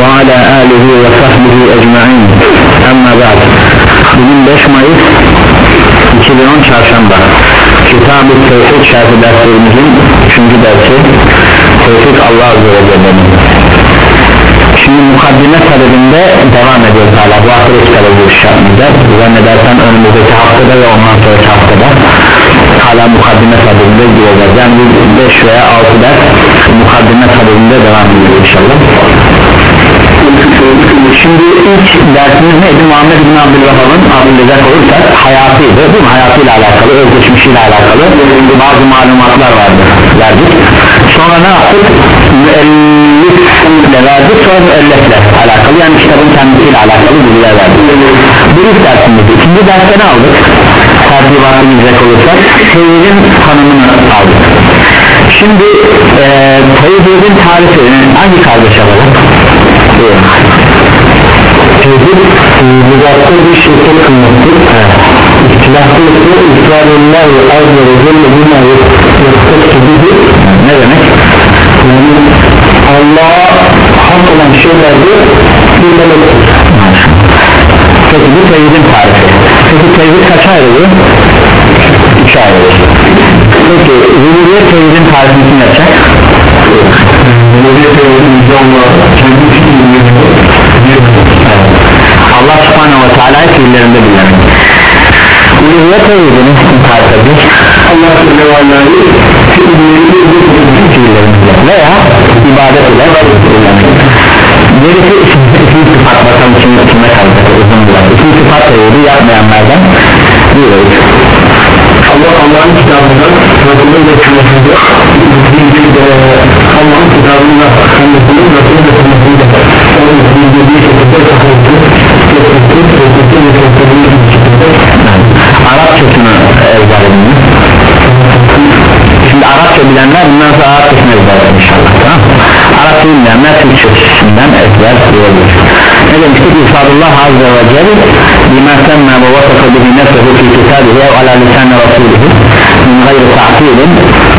وعلى آله وصحبه أجمعين أما بعد bugün 5 Mayıs 2010 Çarşamba Kitab-ı Tevhid şerhi derslerimizin 3. dersi Tevhid Allah Azze ve Celle'nin Şimdi mukaddime talebinde devam ediyoruz hala bu hafta kitaba giriş yapmayacağız zannedersen önümüzdeki haftada ve ondan sonraki haftada hala mukaddime talebinde gireceğiz yani 5 veya 6 ders mukaddime talebinde devam ediyor inşallah Şimdi ilk dersimiz neydi? Muhammed bin Abdülvahhab'ın Abdülrezzak olursak hayatıydı değil mi? Hayatıyla alakalı, özgeçmişiyle alakalı bazı malumatlar vardı verdik. Sonra ne yaptık? Müellifle verdik sonra müellifle alakalı yani kitabın kendisiyle alakalı bilgiler verdik. Bu ilk dersimizdi. İkinci derste ne aldık? Tertibatı yüzek olursak tevhidin tanımını aldık. Şimdi e, tevhidin tarifi hangi kardeş alalım? Tevhid lügatta bir şirket kılması ihtilaflı ise İsrail'ler ve azze ve celle buna yaptık gibi ne demek? yani Allah'a hak olan şeylerde bilmelidir Peki bu tevhidin tarifi? Peki tevhid kaç ayrılıyor? Uluhiyet tevhidini tarif ediyor? Allah Teala ve Aleyhi Fiillerimizle veya ibadet ile Gerisi isim, sıfat bakalım şimdi kime kalacak uzun bir laf İsim sıfat tevhidi yapmayanlardan biriyiz Allah Allah'ın kitabında Resulü ve sünnetinde Allah'ın kitabında kendisini Resulü ve sünnetinde onun bildirdiği şekilde sahipti kesinti, kesinti ve kesinti bilenler bundan sonra Arapçasını ezberler inşallah tamam mı? Arapça bilmeyenler Türkçesinden ezber diyebilir Ne demiştik? İfadullah Azze ve Celle Bima semme ve vasafa bihi nefsehu fi kitabihi ve ala lisan rasulihi min gayri ta'tilin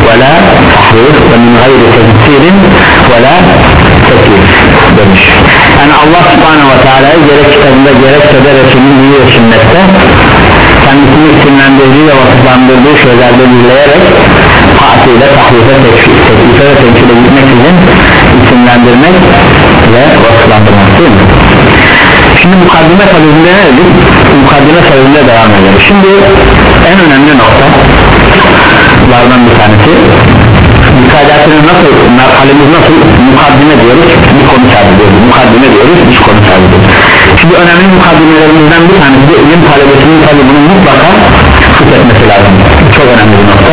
ve la tahrif ve min gayri tezkirin ve la tekir demiş yani Allah subhanehu ve teala'yı gerek kitabında gerekse de Resulünün iyi ve sünnette kendisini isimlendirdiği ve vasıflandırdığı şeylerde dinleyerek taatiyle, tahrife, teklife ve temsile gitmek için isimlendirmek ve vasıflandırmak değil mi? Şimdi mukaddime talebinde ne dedik? Mukaddime talebinde devam edelim. Şimdi en önemli nokta lardan bir tanesi müsaadesinin nasıl, merhalemiz nasıl mukaddime diyoruz, bir konu sahibiyoruz mukaddime diyoruz, bir konu sahibiyoruz şimdi önemli mukaddimelerimizden bir tanesi de ilim talebesinin tabi mutlaka fıkh etmesi lazım çok önemli bir nokta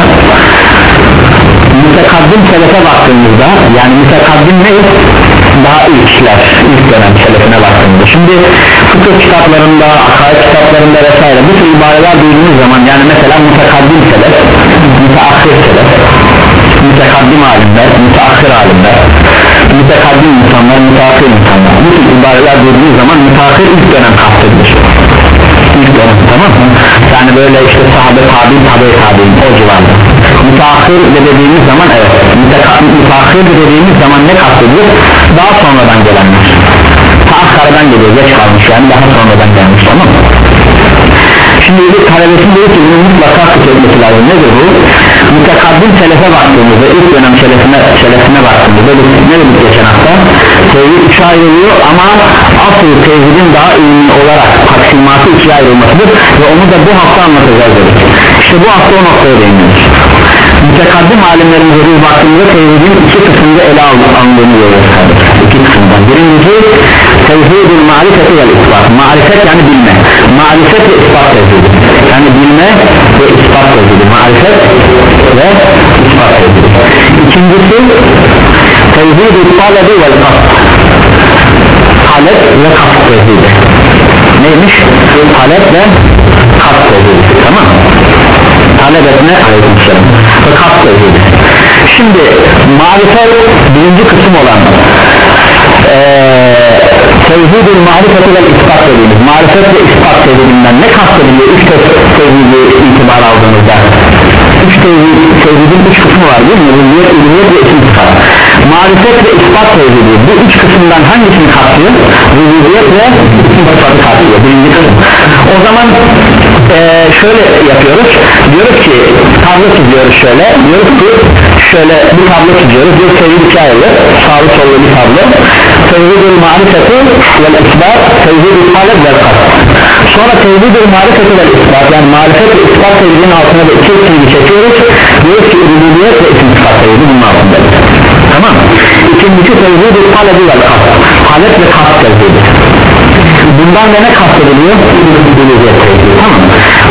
mütekaddim selefe baktığımızda yani mütekaddim ne? daha ilkler, ilk dönem selefine baktığımızda. Şimdi fıkıh kitaplarında, akaid kitaplarında vesaire bu tür ibareler duyduğumuz zaman yani mesela mütekaddim selef, müteakhir selef mütekaddim alimler, müteakhir alimler mütekaddim insanlar, müteakhir insanlar. Bu tür ibareler duyduğumuz zaman müteakhir ilk dönem kastedilir ilk dönem tamam mı? yani böyle işte sahabe tabi tabi tabi o civarda müteakhir de dediğimiz zaman evet müteakhir de dediğimiz zaman ne kastedilir? daha sonradan gelenler taakkardan geliyor geç kalmış yani daha sonradan gelmiş tamam mı? Şimdi bir talebesi diyor ki mutlaka etmesi lazım nedir bu? Mütekaddim selefe baktığımızda ilk dönem selefine, selefine baktığımızda ne dedik geçen hafta? Tevhid üçe ayrılıyor ama asıl tevhidin daha iyi olarak taksimatı ikiye ayrılmasıdır ve onu da bu hafta anlatacağız dedik. İşte bu hafta o noktaya değiniyoruz. Mütekaddim alimlerimize biz baktığımızda tevhidin iki kısımda ele alındığını görüyoruz. İki kısımdan. Birincisi tevhidin marifeti ve ispat. Marifet yani bilme. Marifet ve ispat tevhidi. Yani bilme ve ispat tevhidi. Marifet ve ispat tevhidi. İkincisi tevhid-i talebi ve kast talep ve kast tevhidi neymiş talep ve kast tevhidi tamam talep etme aleykümselam ve kast tevhidi şimdi marifet birinci kısım olan tevhidül marifeti ve ispat dediğimiz marifet ve ispat tevhidinden ne kastediliyor? Üç tevhidi itibar aldığımızda. Üç tevhid, tevhidin üç kısmı var değil mi? Rüziyet, ülüyet ve sıfat marifet ve ispat tevhidi bu üç kısımdan hangisini kapsıyor? Rüziyet ve isim sıfatı kapsıyor birinci kısım. O zaman ee, şöyle yapıyoruz. Diyoruz ki tablo çiziyoruz şöyle. Diyoruz ki şöyle bir tablo çiziyoruz. Bir tevhid ayrı sağlı sollu bir tablo. Tevhidül marifeti ve ispat tevhidül talep ve sonra tevhidül marifeti ve ispat yani marifet ve ispat tevhidinin altına da iki tevhidi çekiyoruz. Diyoruz ki ürünlüyet ve isim ispat tevhidi bunun altında. Tamam. İkincisi tevhidül talebi ve kat talep ve kat tevhidi. Bundan da ne kastediliyor? Tamam.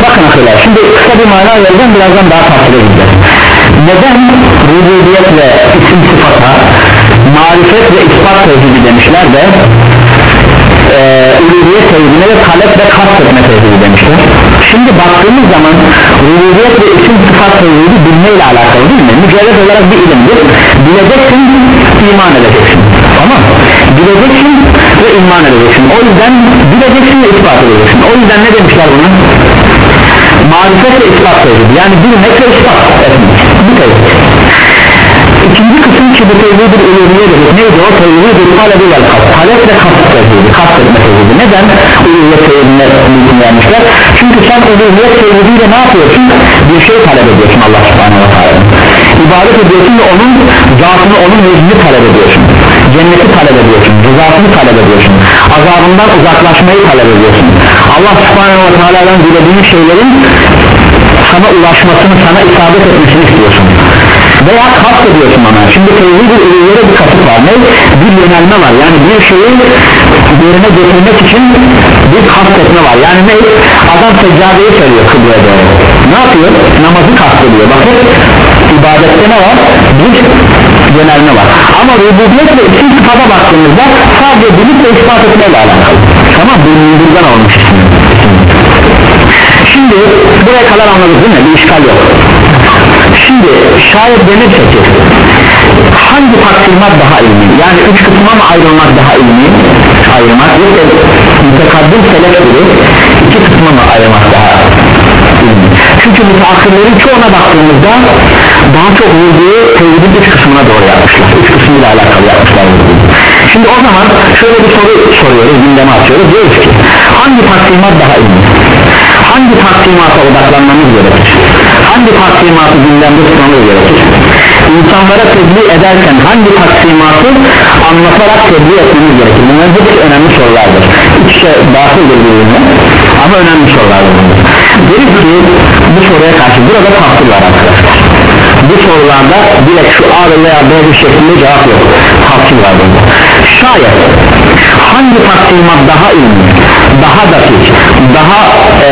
Bakın arkadaşlar şimdi kısa bir mana vereceğim. Birazdan daha tafsir edeceğiz neden rububiyet ve isim sıfata marifet ve ispat tevhidi demişler de e, ülüziyet tevhidine ve talep ve kast etme tevhidi demişler? Şimdi baktığımız zaman rububiyet ve isim sıfat tevhidi bilmeyle alakalı değil mi? mücerred olarak bir ilimdir. Bileceksin iman edeceksin. Tamam. Bileceksin ve iman edeceksin. O yüzden bileceksin ve ispat edeceksin. O yüzden ne demişler buna? Marifet ve ispat tevhidi. Yani bilmek ve ispat tevhid ikinci kısım ki bu tevhid-i uluhiye dedik neydi o? Tevhid-i talebi vel kast talep ve kast tevhidi. Kast etme tevhidi. Neden? Uluhiyet tevhidine mümkün vermişler çünkü sen uluhiyet tevhidiyle ne yapıyorsun? Bir şey talep ediyorsun Allah subhanahu wa ta'ala ibadet ediyorsun ve onun zatını onun yüzünü talep ediyorsun. Cenneti talep ediyorsun. Rızasını talep ediyorsun. Azabından uzaklaşmayı talep ediyorsun. Allah subhanahu wa ta'ala'dan dilediğin şeylerin sana ulaşmasını sana isabet etmesini istiyorsun. Veya kast ediyorsun ona şimdi tevhid-i uluhiyede bir kasıt var. Ne? bir yönelme var. Yani bir şeyi yerine getirmek için bir kast etme var. Yani ne? adam seccadeyi söylüyor kıbleye doğru. Ne yapıyor? namazı kast ediyor bakın ibadette ne var? bir yönelme var. Ama rububiyet ve isim sıfata baktığımızda sadece bilip ve ispat etmeyle alakalı. Tamam bu olmuş şimdi buraya kadar anladık değil mi? bir işgal yok. Şimdi şayet denirse ki hangi taksimat daha ilmi? Yani üç kısma mı ayrılmak daha ilmi? Ayırmak yoksa mütekaddim selef gibi iki kısma mı ayrılmak daha ilmi? Çünkü müteakırların çoğuna baktığımızda daha çok vurduğu tevhidin üç kısmına doğru yapmışlar. Üç kısmıyla alakalı yapmışlar şimdi o zaman şöyle bir soru soruyoruz gündeme atıyoruz. Diyoruz ki hangi taksimat daha ilmi hangi taksimata odaklanmamız gerekir? Hangi taksimatı gündemde tutmamız gerekir? İnsanlara tebliğ ederken hangi taksimatı anlatarak tebliğ etmemiz gerekir? Bunların hepsi önemli sorulardır. İç içe batıldır birbirine ama önemli sorulardır bunlar. Deriz ki bu soruya karşı burada tafsir var arkadaşlar. Bu sorularda direkt şu A veya B şeklinde cevap yok. Tafsir var burada şayet hangi taksimat daha ilmi daha dakik daha e,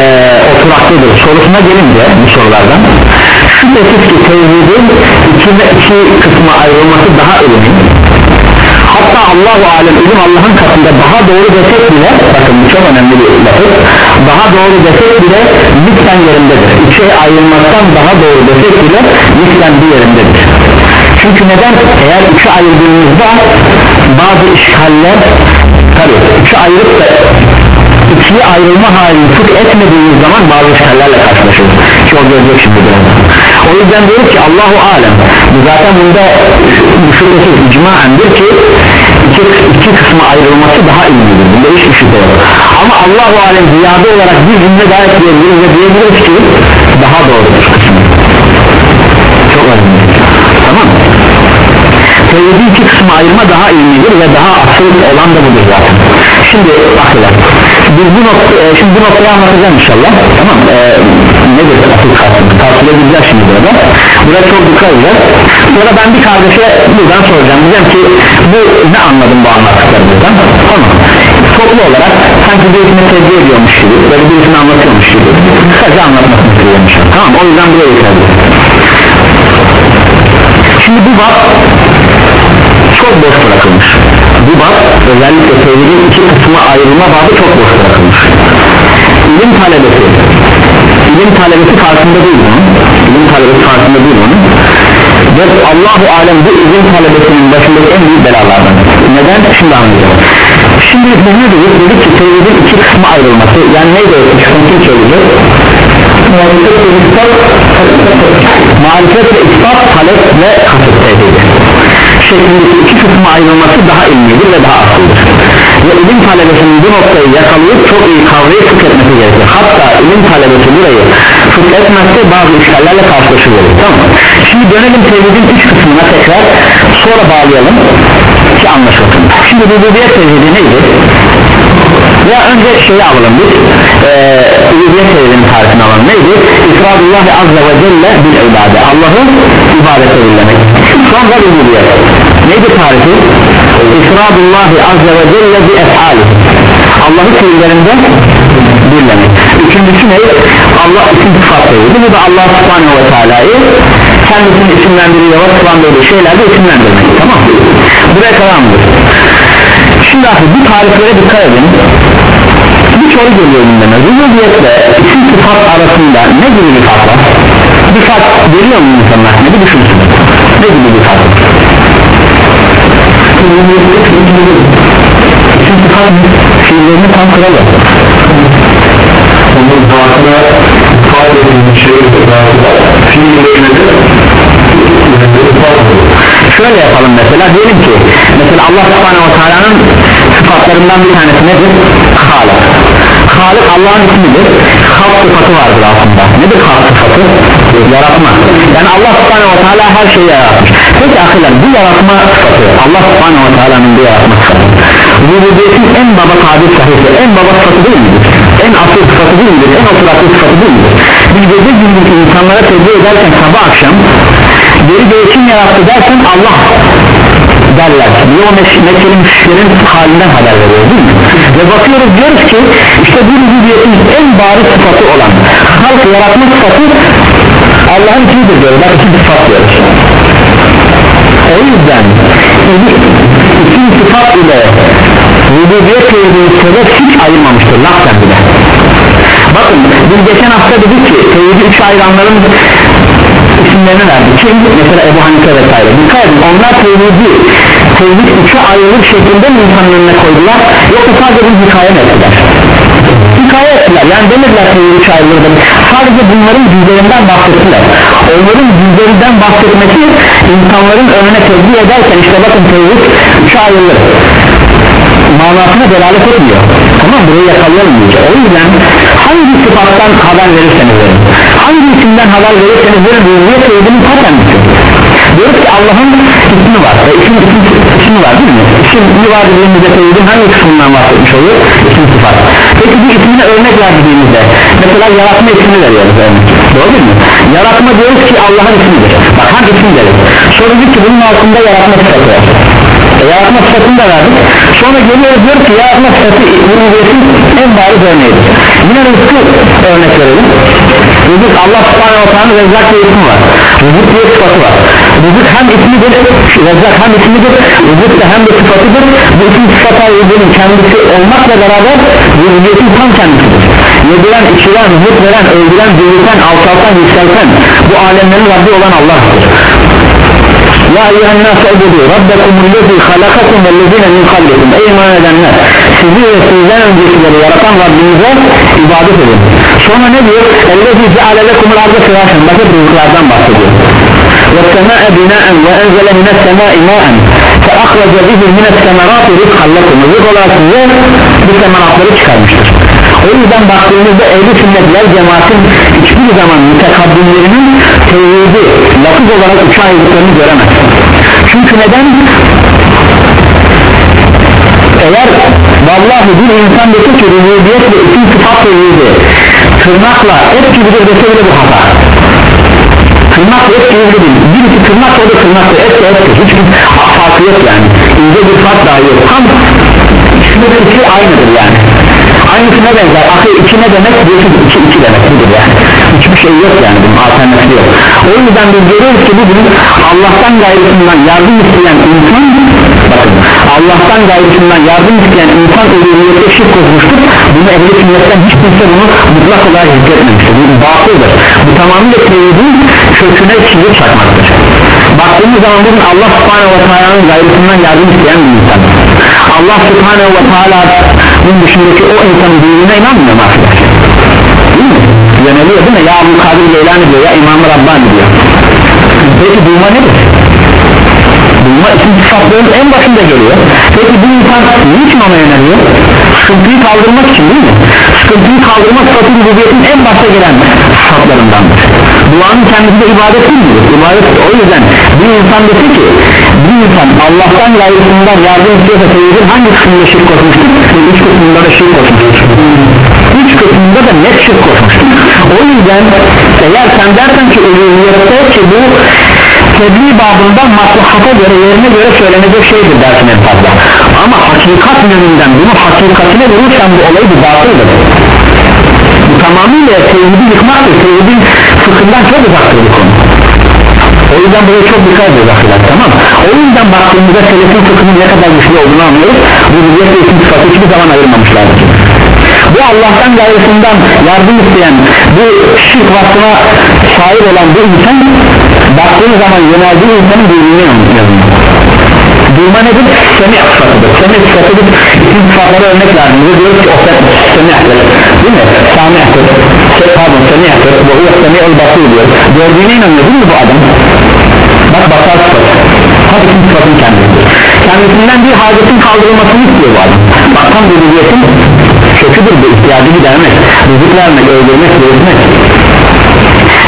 oturaklıdır. Sorusuna gelince bu sorulardan şüphesiz ki tevhidin iki, iki kısma ayrılması daha ilmi hatta Allahu alem ilim Allah'ın katında daha doğru desek bile bakın bu çok önemli bir lafız daha doğru desek bile lütfen yerindedir. Üçe ayrılmaktan daha doğru desek bile lütfen bir yerindedir. Çünkü neden? Eğer üçe ayırdığımızda bazı işgaller tabi üçe ayırıp da ikiye ayrılma halini tut etmediğimiz zaman bazı işgallerle karşılaşırız ki o görecek şimdi birazdan o yüzden diyoruz ki Allahu alem zaten bunda şüphesiz icmaendir ki iki, iki kısma ayrılması daha ilmidir. Bunda hiçbir şüphe yok. Ama Allahu alem ziyade olarak bir cümle daha ekleyebiliriz ve diyebiliriz ki daha doğrudur kısmı. Çok önemli. Tamam mı? tevhidi iki kısma ayırma daha ilmidir ve daha asıl olan da budur zaten. Şimdi bakıyorlar biz bu nokta, e, şimdi bu noktayı anlatacağım inşallah. Tamam e, nedir? Asıl kastım tavsiye edeceğiz şimdi burada. Burada çok dikkat edeceğiz. Sonra ben bir kardeşe buradan soracağım. Diyeceğim ki bu ne anladım bu anlattıklarımızdan tamam toplu olarak sanki birisine tezgah ediyormuş gibi böyle birisini anlatıyormuş gibi. Kısaca anlatmasını istiyormuş tamam o yüzden buraya dikkat şimdi bu bak çok boş bırakılmış. Bu bab özellikle tevhidin iki kısma ayrılma babı çok boş bırakılmış. İlim talebesi. İlim talebesi farkında değil bunun. İlim talebesi farkında değil bunun. Ve Allahu Alem bu ilim talebesinin başındaki en büyük belalardan. Neden? Şimdi anlayacağız şimdi biz ne dedik dedik ki tevhidin iki kısma ayrılması yani neydi o kısmı kim söyleyecek marifet ispat marifet ve ispat talep ve kasıt tevhidi şeklindeki iki kısmı ayrılması daha ilmidir ve daha asıldır ve ilim talebesinin bu noktayı yakalayıp çok iyi kavrayıp fıkh etmesi gerekir. Hatta ilim talebesi burayı fıkh etmezse bazı işgallerle karşılaşılır. Tamam mı? şimdi dönelim tevhidin üç kısmına tekrar. Sonra bağlayalım ki anlaşılsın. Şimdi rububiyet tevhidi neydi? ya önce şeyi alalım biz. Ee, rububiyet tevhidinin tarifini alalım. Neydi? İfradullah azze ve celle bil ibade. Allah'ı ibadete birlemek sonra rububiyet neydi tarifi? İfradullah azze ve celle bi efali Allah'ı fiillerinde birlemek üçüncüsü ne? Allah isim sıfat bu da Allah subhanehu ve teala'yı kendisini isimlendiriyor ve sıfandırdığı şeylerde isimlendirmek tamam buraya kadar mıdır? şimdi artık bu tariflere dikkat edin bir soru geliyor gündeme rububiyetle isim sıfat arasında ne gibi bir fark var? bir fark görüyor mu insanlar? ne bir ne gibi bir fark isim sıfat fiillerini tam kuralı onun zatına ifade edilmiş şey fiillerine de şöyle yapalım mesela diyelim ki mesela Allah subhanehu ve teala'nın sıfatlarından bir tanesi nedir? Halık Halık Allah'ın ismidir sıfatı vardır aslında nedir halk sıfatı? yaratma yani Allah subhanehu ve teala her şeyi yaratmış peki ahiler bu yaratma sıfatı Allah subhanehu ve teala'nın bu yaratma sıfatı rububiyetin en baba tabir sahibi en baba sıfatı değil midir? en asıl sıfatı değil midir? en oturaklı sıfatı değil midir? biz gece gündüz insanlara tebliğ ederken sabah akşam geri göğe kim yarattı dersen Allah derler niye o Mekke'li müşriklerin halinden haber veriyor değil mi ve bakıyoruz diyoruz ki işte bu rübubiyetin en bariz sıfatı olan halk yaratma sıfatı Allah'ın ismidir diyoruz bak iki sıfat diyoruz. O yüzden isim sıfat ile rububiyet tevhidini sebep hiç ayırmamıştır laftan bile. Bakın biz geçen hafta dedik ki tevhidi üç ayıranların isimlerini verdi kim? mesela Ebu Hanife vesaire. Dikkat edin onlar tevhidi tevhid üçe ayrılır şeklinde mi insanın önüne koydular. Yoksa sadece bir hikaye mi hikaye ettiler. Yani demediler tevhid üçe ayrılır sadece bunların cüzlerinden bahsettiler. Onların cüzlerinden bahsetmesi insanların önüne tebliğ ederken işte bakın tevhid üçe ayrılır manasına delalet etmiyor. Tamam burayı yakalayalım diye o yüzden hangi sıfattan haber verirseniz verin hangi isimden haber verirseniz verin rüzgâr tevhidinin ta kendisi diyoruz ki Allah'ın ismi var ve isim, isim, ismi var değil mi? isim var dediğimizde tevhidin hangi kısmından bahsetmiş oluyor? isim sıfat peki bu ismine örnek verdiğimizde mesela yaratma ismini veriyoruz örnek doğru değil mi? yaratma diyoruz ki Allah'ın ismidir bak hangi isim deriz sonra ki bunun altında yaratma sıfatı var e, yaratma sıfatını da verdik. Sonra geliyoruz diyor ki yaratma sıfatı ruhiyetin en bariz örneğidir yine rızkı örnek verelim. Rızık Allah subhanahu ta'ala rezzak diye ismi var. Rızık diye sıfatı var. Rızık hem ismidir rezzak hem ismidir rızık da hem de sıfatıdır. Bu isim sıfata rızığının kendisi olmakla beraber ruhiyetin tam kendisidir. Yediren, içiren, rızık veren, öldüren, dirilten, alçaltan, yükselten bu alemlerin Rabbi olan Allah'tır ya eyyühen nas ebudu rabbekumullezi halakakum vellezine min kablikum. Ey iman edenler sizi ve sizden öncekileri yaratan Rabbinize ibadet edin. Sonra ne diyor? Ellezi ceale lekumul arda firasın bakın rızıklardan bahsediyor. Ve enzele mines semai ma'en fe ahrece bihi mines semerati rizkan lekum. Rızık olarak size bu semeratları çıkarmıştır o yüzden baktığımızda ehli sünnetler cemaatin hiçbir zaman mütekaddimlerinin tevhidi lafız olarak üçe ayrılıklarını göremez. Çünkü neden? Eğer vallahi bir insan dese ki rububiyet ve isim sıfat tevhidi tırnakla et gibidir dese bile bu hata. Tırnakla et gibi değil. Birisi tırnakla o da tırnakla et de ettir hiçbir farkı yok yani. İnce bir fark dahi yok. Tam fikri aynıdır yani aynısı ne benzer. Akıl iki ne demek? Birisi iki iki demek. Budur yani? Hiçbir şey yok yani. Bunun alternatifi yok. O yüzden biz görüyoruz ki bugün Allah'tan gayrısından yardım isteyen insan bakın Allah'tan gayrısından yardım isteyen insan ölümlüğe şirk koşmuştur. Bu bunu ehli sünnetten hiç kimse bunu mutlak olarak zikretmemiştir. Bu batıldır bu tamamıyla tevhidin köküne çizgi çakmaktır baktığımız zaman bugün Allah subhanehu ve teala'nın gayrısından yardım isteyen bir insan Allah subhanehu ve teala'nın dışındaki o insanın dinine inanmıyor arkadaşlar değil mi? yöneliyor değil mi? ya Abu Kadir Leylani diyor ya İmam-ı Rabbani diyor peki duyma nedir? duyma isim sıfatların en başında geliyor peki bu insan niçin ona yöneliyor? sıkıntıyı kaldırmak için değil mi? Sıkıntıyı kaldırmak sıfatı rübubiyetin en başta gelen sıfatlarındandır duanın kendisi de ibadet değil midir? o yüzden bir insan dese ki bir insan Allah'tan gayrısından yardım istiyorsa tevhidin hangi kısmında şirk koşmuştur? üç kısmında da şirk koşmuştur. Üç kısmında da net şirk koşmuştur. O yüzden eğer sen dersen ki uluhiyette ki bu tebliğ babından maslahata göre yerine göre söylenecek şeydir dersin en fazla. Ama hakikat yönünden bunu hakikatine vurursan bu olayı bir batıldır tamamıyla tevhidi yıkmaktır tevhidin fıkhından çok uzaktır bu konu. O yüzden buraya çok dikkat ediyoruz tamam o yüzden baktığımızda selefin fıkhının ne kadar güçlü olduğunu anlıyoruz. Bu hüviyet ve isim sıfatı hiçbir zaman ayırmamışlardır bu Allah'tan gayrısından yardım isteyen bu şirk vasfına sahip olan bu insan baktığı zaman yöneldiği insanın duyduğunu yazıyor duyma nedir? Semi sıfatıdır semi sıfatıdır isim sıfatları örnek verdiğimizde diyoruz ki o semi'tir değil mi? sami'tir pardon semi'tir bu huve semi'ul basir diyor. Gördüğüne inanıyor değil mi bu adam? bak basar sıfatı hadi isim sıfatın kendisidir kendisinden bir hacetin kaldırılmasını istiyor bu adam. Bak tam rübubiyetin köküdür bu ihtiyacı gidermek rızık vermek, öldürmek, verilmek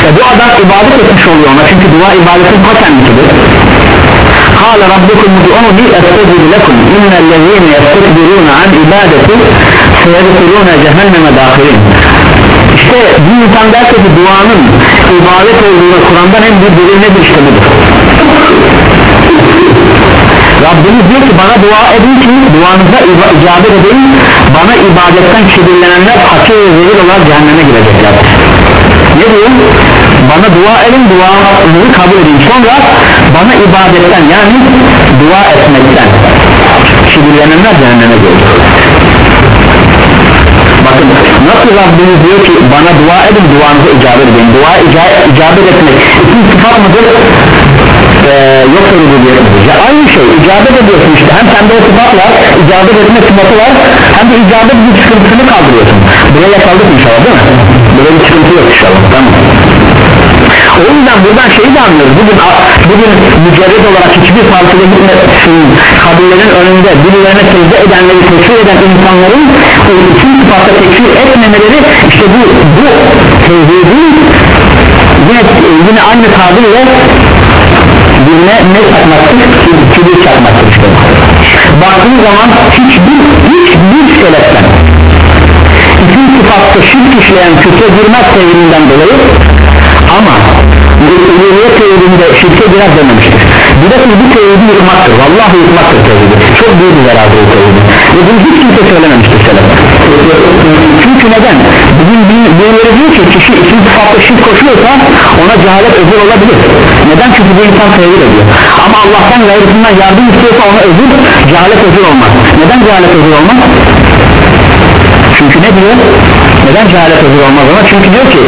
e bu adam ibadet etmiş oluyor ona. Çünkü dua ibadetin ta kendisidir Kale Rabbukum du'uni estediru lekum innellezine yestekbiruna an ibadeti seyedikuluna cehenneme dahirin İşte bir insan derse ki duanın ibadet olduğuna Kur'an'dan en büyük delil nedir işte budur. Rabbimiz diyor ki bana dua edin ki duanıza icabet edin. Bana ibadetten kibirlenenler fakir ve zelil olarak cehenneme girecekler. Ne diyor? Bana dua edin duanızı kabul edin. Sonra bana ibadetten yani dua etmekten kibirlenenler cehenneme girecek bakın nasıl Rabbimiz diyor ki bana dua edin duanızı icabet edin. Dua icabet etmek isim sıfat mıdır? Ee, yoksa rububiyettir ya aynı şey icabet ediyorsun işte. Hem sende o sıfat var icabet etme sıfatı var hem de icabet bir sıkıntısını kaldırıyorsun. Buraya kaldık inşallah değil mi? böyle bir sıkıntı yok inşallah tamam o yüzden buradan şeyi de anlıyoruz. Bugün, bugün mücerred olarak hiçbir farklı gitmesin. Kabirlerin önünde birilerine secde edenleri tekfir eden insanların bütün sıfatla tekfir etmemeleri işte bu bu tevhidin yine, yine aynı tabirle birine ne çakmaktır? kibir çakmaktır işte. Baktığın zaman hiçbir hiçbir seleften isim sıfatta şirk işleyen küfre girmez tevhidinden dolayı. Ama uluhiyet tevhidinde şirke girer dememiştir. De bu tevhidi yıkmaktır. Vallahi yıkmaktır tevhidi çok büyük bir zarardır bu tevhidi ve bunu hiç kimse söylememiştir seleften çünkü neden? Bugün birileri diyor ki kişi isim sıfatla şirk koşuyorsa ona cehalet özür olabilir. Neden? Çünkü bu insan tevhid ediyor. Ama Allah'tan gayrısından yardım istiyorsa ona özür cehalet özür olmaz. Neden cehalet özür olmaz çünkü ne diyor? Neden cehalet özür olmaz ona? Çünkü diyor ki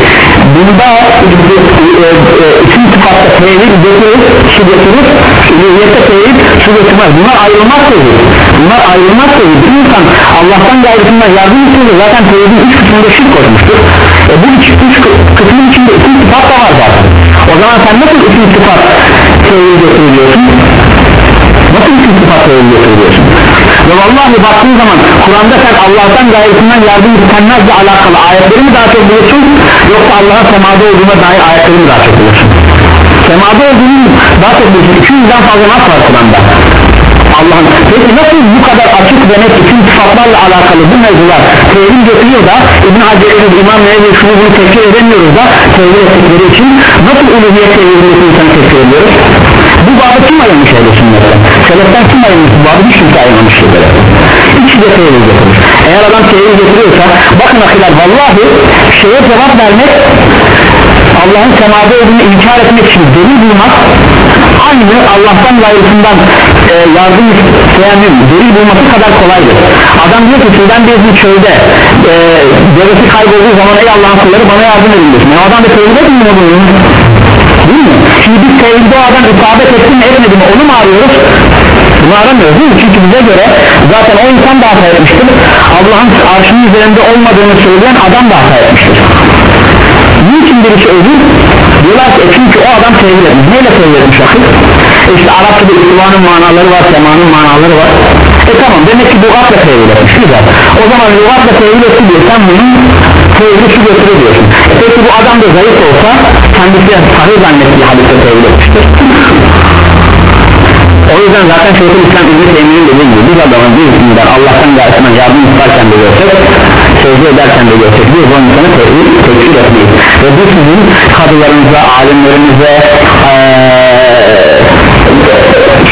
bunda e, e, e, sıfatta tevhid getirir su getirir uluhiyette tevhid su getirmez bunlar ayrılmaz tevhid bunlar ayrılmaz tevhid bir insan Allah'tan gayrısından yardım istiyor zaten tevhidin üç kısmında şirk koşmuştur. E, bu üç, üç kısmın içinde isim sıfat da var zaten. O zaman sen nasıl isim sıfat tevhid getiriyorsun nasıl isim sıfat tevhid getiriyorsun ve vallahi baktığın zaman Kur'an'da sen Allah'tan gayrısından yardım istenmezle alakalı ayetleri mi daha çok bulursun yoksa Allah'ın semada olduğuna dair ayetleri mi daha çok bulursun? Semada olduğunu daha çok bulursun. 200'den fazla nas var Kur'an'da. Allah'ın. Peki nasıl bu kadar açık ve net bütün sıfatlarla alakalı bu mevzular? Tevhid getiriyor da İbn Hacer'in İmam Nevi şunu bunu tekrar edemiyoruz da tevhid ettikleri için nasıl uluhiyet tevhidindeki insanı tekrar ediyoruz babı kim ayırmış ehl sünnette seleften kim ayırmış bu babı hiç kimse ayırmamıştır böyle. İkisi de tevhid getirir eğer adam tevhid getiriyorsa bakın ahiler vallahi şeye cevap vermek Allah'ın semada olduğunu inkar etmek için delil bulmak aynı Allah'tan gayrısından e, yardım isteyenin delil bulması kadar kolaydır. Adam diyor ki sizden bir çölde e, devesi kaybolduğu zaman ey Allah'ın kulları bana yardım edin diyorsun e, adam da tevhid etmiyor bunu değil mi? şimdi biz tevhidde o adam isabet etti mi etmedi mi onu mu arıyoruz bunu aramıyoruz değil mi? Çünkü bize göre zaten o insan da hata etmiştir Allah'ın arşının üzerinde olmadığını söyleyen adam da hata etmiştir Niçin birisi ölür? Diyorlar ki e çünkü o adam tevhid etmiş Neyle tevhid etmiş akıl? E işte Arapçada istivanın manaları var, semanın manaları var E tamam demek ki lügatla tevhid etmiş Güzel O zaman lügatla tevhid etti diyor sen bunun tevhidi şu götürür diyorsun. E Peki bu adam da zayıf olsa kendisi sahih zannettiği hadiste tevhid etmiştir o yüzden zaten Şeyhül İslam İbni Teymi'nin dediği gibi biz adamın bir isminden Allah'tan gayrısına yardım isterken de görsek secde ederken de görsek biz bu insanı tevhid tekfir etmeyiz. Ve bu sizin kadılarınıza, alimlerinize ee,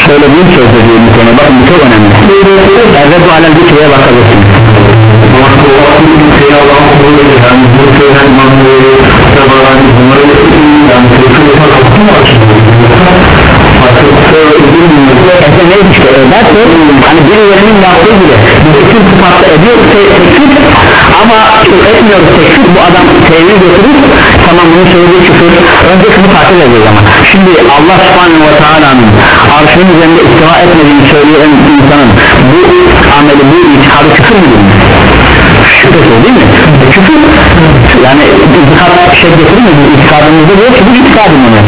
söylediğim sözde diyelim konu bakın bu çok önemli. Erredu alel bir şeye bakabilirsiniz Ese neydi işte derse hani birilerinin yaptığı gibi biz bütün sıfatla ediyoruz te tekfir ama işte etmiyoruz tekfir bu adam tevhid götürür tamam bunu söylediği küfür önce şunu takip edeceğiz ama şimdi Allah subhanahu ve teala'nın arşının üzerinde istiva etmediğini söyleyen insanın bu ameli bu itikadı küfür müdür? şüphesiz değil mi? E, küfür yani itikad şey getirir mi? İtikadımızda diyor ki bu itikadın ve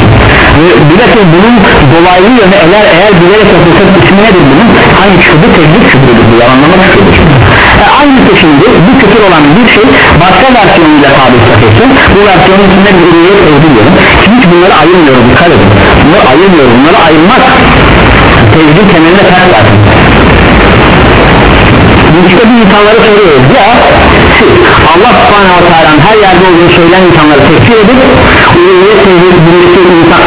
bilakis bunun dolaylı yönü eğer, eğer bilerek yapılsa ismi nedir bunun? hangi küfürdür? Teknik küfürdür bu yalanlama küfürdür. E, aynısı şimdi bu küfür olan bir şey başka versiyonuyla tabi takılsın bu versiyonun içinde bir ürünye tevhid hiç bunları ayırmıyoruz dikkat edin. Bunları ayırmıyoruz bunları ayırmak tevhidin temeline ters zaten işte bu insanları soruyoruz. Ya siz Allah subhanahu wa ta'ala'nın her yerde olduğunu söyleyen insanları tekfir edip uluhiyet tevhidindeki insan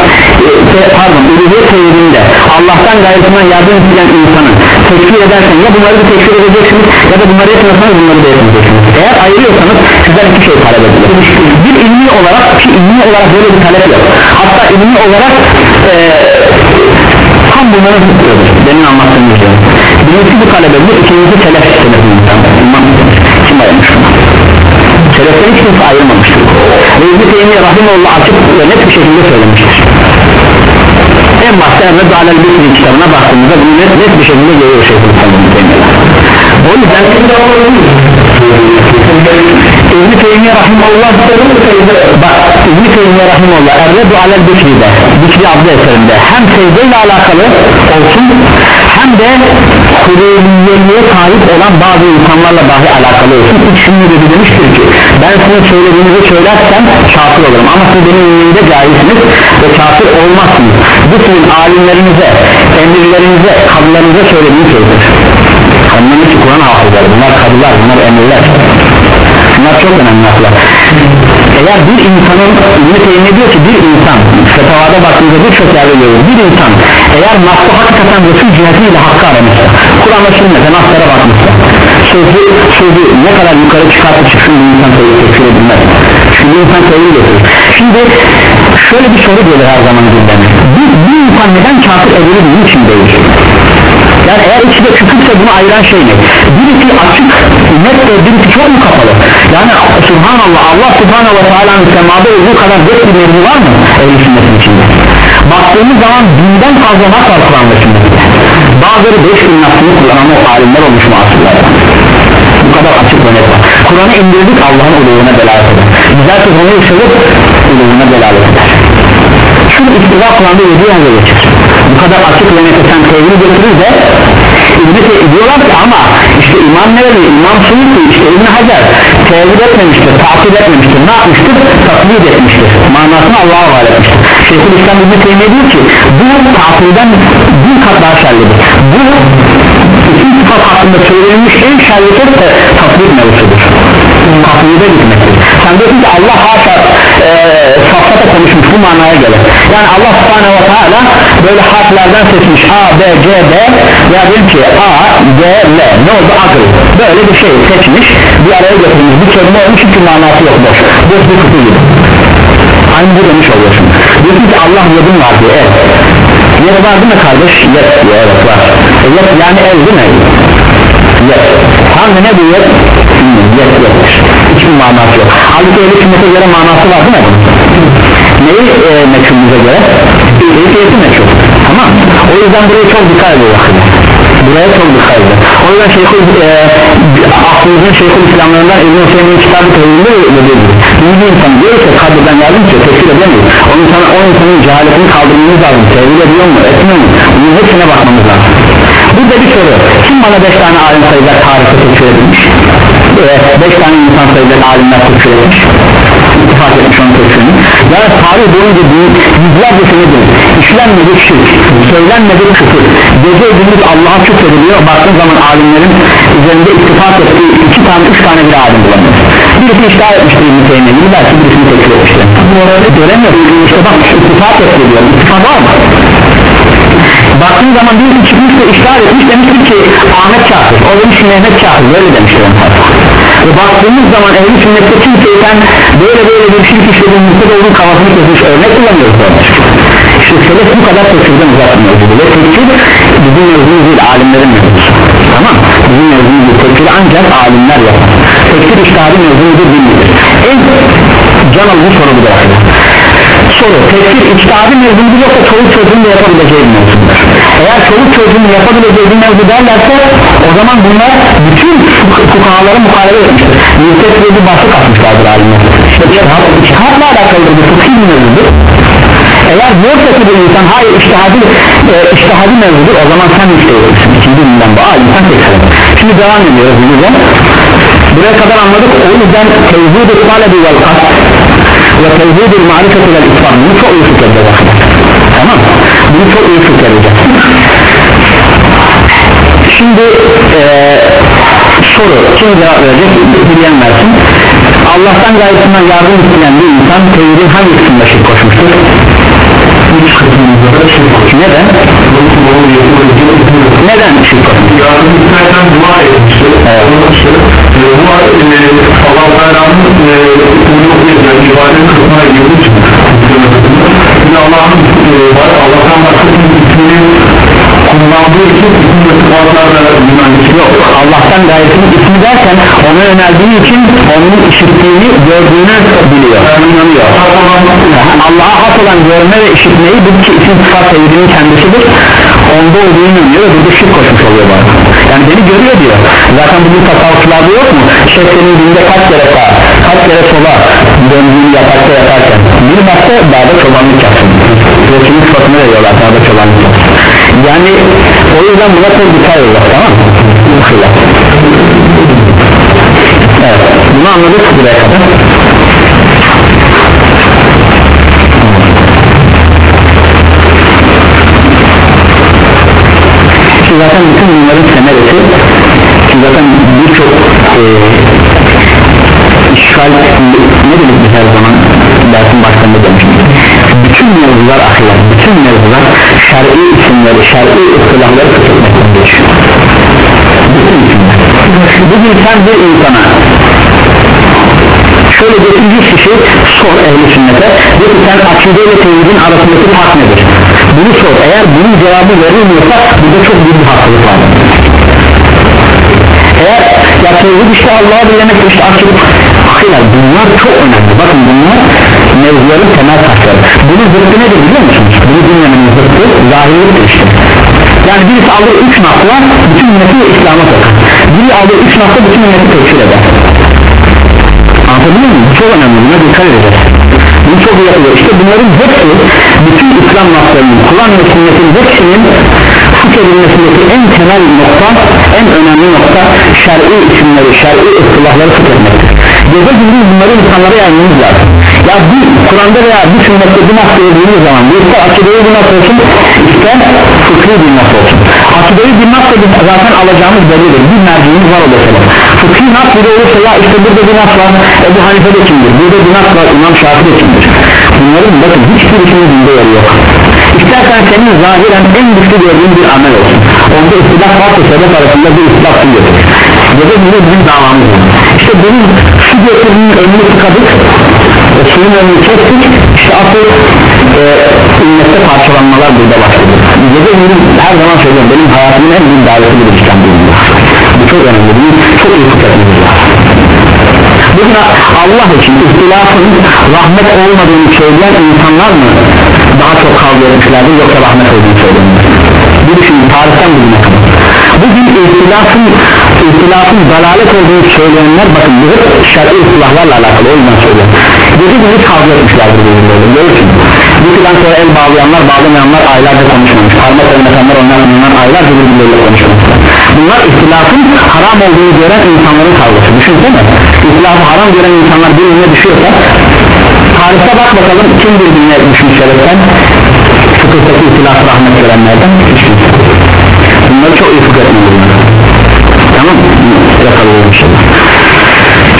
e, pardon uluhiyet tevhidinde Allah'tan gayretinden yardım isteyen insanı tekfir edersen ya bunları bir tekfir edeceksiniz ya da bunları etmiyorsanız bunları da etmeyeceksiniz eğer ayırıyorsanız sizden iki şey talep edilir. Bir ilmi olarak ki ilmi olarak böyle bir talep yok. Hatta ilmi olarak e, tam bunların tutuyordur benim anlattığım gibi. Birincisi bu talep edilir ikincisi telef telef insan Ayırmış seleften hiç kimse ayırmamıştır ve İbn-i Teymiye Rahimullah açık ve net bir şekilde söylemiştir. En başta Emre Alel Bekir'in kitabına baktığımızda bunu net, net bir şekilde görüyor Teymiye. O yüzden İbn-i Teymiye Rahimullah bak İbn-i Teymiye Rahimullah Erredu Alel Bekir'de Bekir adlı eserinde hem secdeyle alakalı olsun hem de hululiyeliğe sahip olan bazı insanlarla dahi alakalı olsun. Üçünü de demiştir ki ben sizin söylediğinizi söylersem kafir olurum. Ama siz benim önümde cahilsiniz ve kafir olmazsınız. Bu sizin alimlerinize emirlerinize kadılarınıza söylediğiniz sözdür onların için Kur'an hafızları. Bunlar kadılar bunlar emirler. Bunlar çok önemli laflar eğer bir insanın Teymiye diyor ki bir insan fetavada baktığınızda birçok yerde görüyoruz bir insan eğer nasıl hakikaten Resul cihetiyle hakkı aramışsa Kur'an'a sünnete naslara bakmışsa sözü, sözü ne kadar yukarı çıkarsa çıksın bir insan tevhid tekfir çünkü insan tevhid getirir şimdi şöyle bir soru gelir her zaman gündeme bir, bir insan neden kafir edilir niçin değil yani eğer ikisi de küfürse bunu ayıran şey ne? Birisi açık, net ve birisi çok mu kapalı? Yani subhanallah Allah subhanahu ve teala'nın semada olduğu kadar dört bir var mı? Ehl-i sünnetin içinde. Baktığımız zaman binden fazla nas var Kur'an'da sünnetinde. Bazıları beş bin nasını kullanan o alimler olmuş mu asırlarda? Bu kadar açık ve net var. Kur'an'ı indirdik Allah'ın uluğuna delalet eder. Güzel onu yaşadık uluğuna delalet eder. Şu istiva Kur'an'da yedi yerde geçer bu kadar açık ve net sen tevhid götürür de İblis diyorlar ki ama işte İmam Nevevi, İmam Suyuti, işte İbn Hacer tevhid etmemiştir, takip etmemiştir ne yapmıştır? Taklit etmiştir manasını Allah'a havale etmiştir Şeyhül İslam İbn Teymiye diyor ki bu takipten bin kat daha şerlidir. Bu isim sıfat hakkında söylenmiş en şerli söz de taklit mevzusudur. Taklide gitmektir. Sen diyorsun ki Allah haşa e, safhata konuşmuş bu manaya gelir yani Allah subhanehu ve teala böyle harflerden seçmiş A, B, C, D ya diyor ki A, D, L ne oldu? Akıl böyle bir şey seçmiş bir araya getirmiş bir kelime olmuş çünkü manası yok boş. Boş bir kutu gibi aynı bu demiş oluyorsun diyorsun ki Allah yedin var diyor evet. Yet var değil mi kardeş? Yet diyor evet var. E, Yet yani el değil mi? Yet Hangi ne bu? Bilmiyorum yet yettir Hiçbir manası yok. Halbuki ehl sünnete göre manası var değil mi? Neyi e, meçhulümüze göre? Keyfiyeti meçhul. Tamam. O yüzden buraya çok dikkat ediyor Buraya çok dikkat ediyor. O yüzden Şeyhül e, aklımızın Şeyhül İslamlarından İbn-i Hüseyin'in kitabı tevhidinde dediği Bir insan diyor ki kabirden yardım istiyor tekfir edemeyiz. O, insan, o insanın cehaletini kaldırmamız lazım. Tevhid ediyor mu etmiyor mu? Bunun hepsine bakmamız lazım. Burada bir soru. Kim bana 5 tane alim sayacak tarihte tekfir edilmiş 5 tane insan sayacak alimler tekfir etmiş ittifak etmiş onun tekfirini yani tarih boyunca büyük yüzlerce senedir işlenmedi şirk söylenmedi küfür gece gündüz Allah'a küfrediliyor. Baktığın zaman alimlerin üzerinde ittifak ettiği iki tane üç tane bir alim bulamıyor. Birisi iştihar etmiştir İbn-i Teymiye gibi belki birisini tekfir etmiştir. Göremiyor işte bak ittifak etti diyor. İttifak var mı? Baktığın zaman birisi çıkmış da iştihar etmiş demiştir ki Ahmet Kafir. O demiş Mehmet Kafir. Böyle demiştir ve baktığımız zaman ehli sünnette kimseyi sen böyle böyle bir şirk işlediğin mutlu olduğun kafasını kesmiş örnek kullanıyoruz işte selef bu kadar tekfirden uzak mevzudu ve bizim mevzumuz değil alimlerin mevzusu. Tamam bizim mevzumuz değil. Tekfir ancak alimler yapar. Tekfir iştihari mevzumudur bilmiyoruz. En can alıcı soru bu da. Soru tekfir içtihadi mevzumudur yoksa çoluk çocuğun da yapabileceği bir mevzudur eğer çoluk çocuğun yapabileceği bir mevzu derlerse o zaman bunlar bütün fukahaları muhalefet etmiştir mülket diye bir başlık atmışlardır alimler içtihatla alakalıdır bu fıkhi bir mevzudur eğer diyorsa ki bu insan hayır iştihadi e, iştihadi mevzudur o zaman sen iştihadısın ikinci günden bu alim sen tekrar şimdi devam ediyoruz burada buraya kadar anladık o yüzden tevhid-i talebi vel kat ve tevhid-i marifet ile ispat bunu çok iyi fikredeceğiz tamam bunu çok iyi fikredeceğiz şimdi e, soru kim cevap verecek bilen versin Allah'tan gayesinden yardım isteyen bir insan tevhidin hangi kısmında şirk koşmuştur? Üç kısmında şirk koşmuştur neden? neden şirk koşmuştur? yardım isterken dua etmiştir evet. dua e, Allah Teala'nın e, yani ibadet kısmına girdiği için Allah'ın e, Allah'tan başka ismini kullandığı için bütün sıfatlarda yönelmiş yok. Allah'tan gayesinin ismi derken ona yöneldiği için onun işittiğini gördüğünü biliyor. İnanıyor. Allah'a has olan görme ve işitmeyi bu ki isim sıfat tevhidinin kendisidir onda olduğunu ve burada şirk koşmuş oluyor bana. Yani beni görüyor diyor. Zaten bugün tasavvuflarda yok mu? Senin günde kaç kere sağa kaç kere sola döndüğünü yaparsa yaparken bir başka dağda çobanlık yapsın. Resim'in sıfatını veriyorlar dağda çobanlık yapsın. Yani o yüzden buna çok dikkat ediyorlar tamam mı? evet bunu anladık buraya kadar zaten bütün bunların temelisi ki zaten birçok e, işgal ne demek biz her zaman dersin başlarında demiştik bütün mevzular ahiret bütün mevzular şer'i isimleri şer'i ıstılahları tutmaktan geçiyor bütün isimler. Bugün sen bir insana şöyle bir kişi sor ehli sünnete diyor sen akide ile tevhidin arasındaki fark nedir bunu sor. Eğer bunun cevabı verilmiyorsa burada çok büyük bir hastalık var. Eğer ya tevhid işte Allah'a bilemek işte akide ahiler bunlar çok önemli. Bakın bunlar mevzuların temel taşları. Bunun zıttı nedir biliyor musunuz? Bunu dinlemenin zıttı zahirliktir işte yani birisi alır üç nakla bütün ümmeti İslam'a sokar biri alır üç nakla bütün ümmeti tekfir eder. Anlatabiliyor muyum? çok önemli. Buna dikkat edeceğiz bunu çok iyi yapıyor işte bunların hepsi bütün İslam naslarının Kur'an ve sünnetin hepsinin fıkh edilmesindeki en temel nokta en önemli nokta şer'i isimleri şer'i ıstılahları fıkh etmektir. Gece gündüz bunları insanlara yaymamız lazım. Ya bir Kur'an'da veya bir sünnette bir nas dediğimiz zaman bir ister akideyi bir nas olsun? İster fıkhı bir olsun. Akideyi bir nas da zaten alacağımız bellidir. Bir merciğimiz var o mesela fıkhı nas biri olursa ya işte burada bir nas var Ebu Hanife de kimdir? Burada bir nas var İmam Şafii de kimdir? Bunların bakın hiçbirisinin dinde yeri yok. İstersen senin zahiren en güçlü gördüğün bir amel olsun. Onda istilaf varsa sebep arasında bir istilaf su getirir gece bunu bizim davamız var. İşte bunun su getirdiğinin önünü tıkadık e, suyun önünü kestik işte asıl e, ümmette parçalanmalar burada başladı. Benim her zaman söylüyorum benim hayatımın en büyük daveti bir İslam çok önemli bunu çok iyi tutatmamız lazım Bugün Allah için ihtilafın rahmet olmadığını söyleyen insanlar mı daha çok kavga etmişlerdir yoksa rahmet olduğunu söyleyenler bir düşünün tarihten bugüne kadar bugün ihtilafın ihtilafın dalalet olduğunu söyleyenler bakın bu hep şer'i ihtilaflarla alakalı o yüzden söylüyorum. Gece gündüz kavga etmişlerdir görürsün bir plan sonra el bağlayanlar bağlamayanlar aylarca konuşmamış. Parmak oynatanlar oynamayanlar aylarca birbirleriyle konuşmamışlar bunlar ihtilafın haram olduğunu gören insanların kavgası. Düşünsene ihtilafı haram gören insanlar birbirine düşüyorsa tarihte bak bakalım kim birbirine düşmüş sebepten fıkıhtaki ihtilafı rahmet görenlerden hiç kimse bunları çok iyi fıkıh etmeliyiz tamam mı? yakalayalım inşallah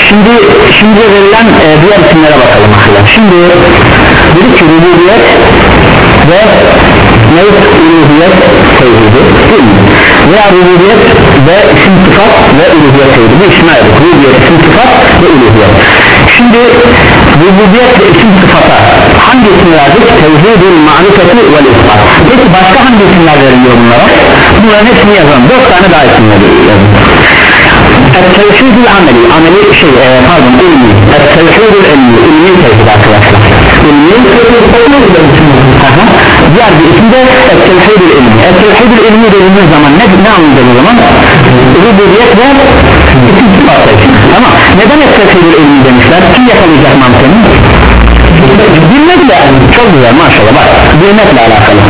şimdi şimdi verilen e, diğer isimlere bakalım şimdi dedik ki rububiyet ve ne uluhiyet tevhidi değil mi? veya ve isim sıfat ve uluhiyet tevhidi ismi ayırdık. Rububiyet isim sıfat ve uluhiyet. Şimdi rububiyet ve isim sıfata hangi isim verdik? tevhidül marifeti ve ispat peki başka hangi isimler veriliyor bunlara? bunların hepsini yazalım. Dört tane daha isim yazalım El-Tevhidül ameli. Ameli şey e, pardon ilmi. El-Tevhidül ilmi. İlmi tevhid arkadaşlar ilmi diğer bir isim de El-Tevhidül ilmi El-Tevhidül ilmi dediğimiz zaman ne, ne anlayacağız o zaman rububiyet ve isim sıfatlar tamam neden El-Tevhidül ilmi demişler kim yakalayacak mantığını bilmekle çok güzel maşallah bak bilmekle alakalı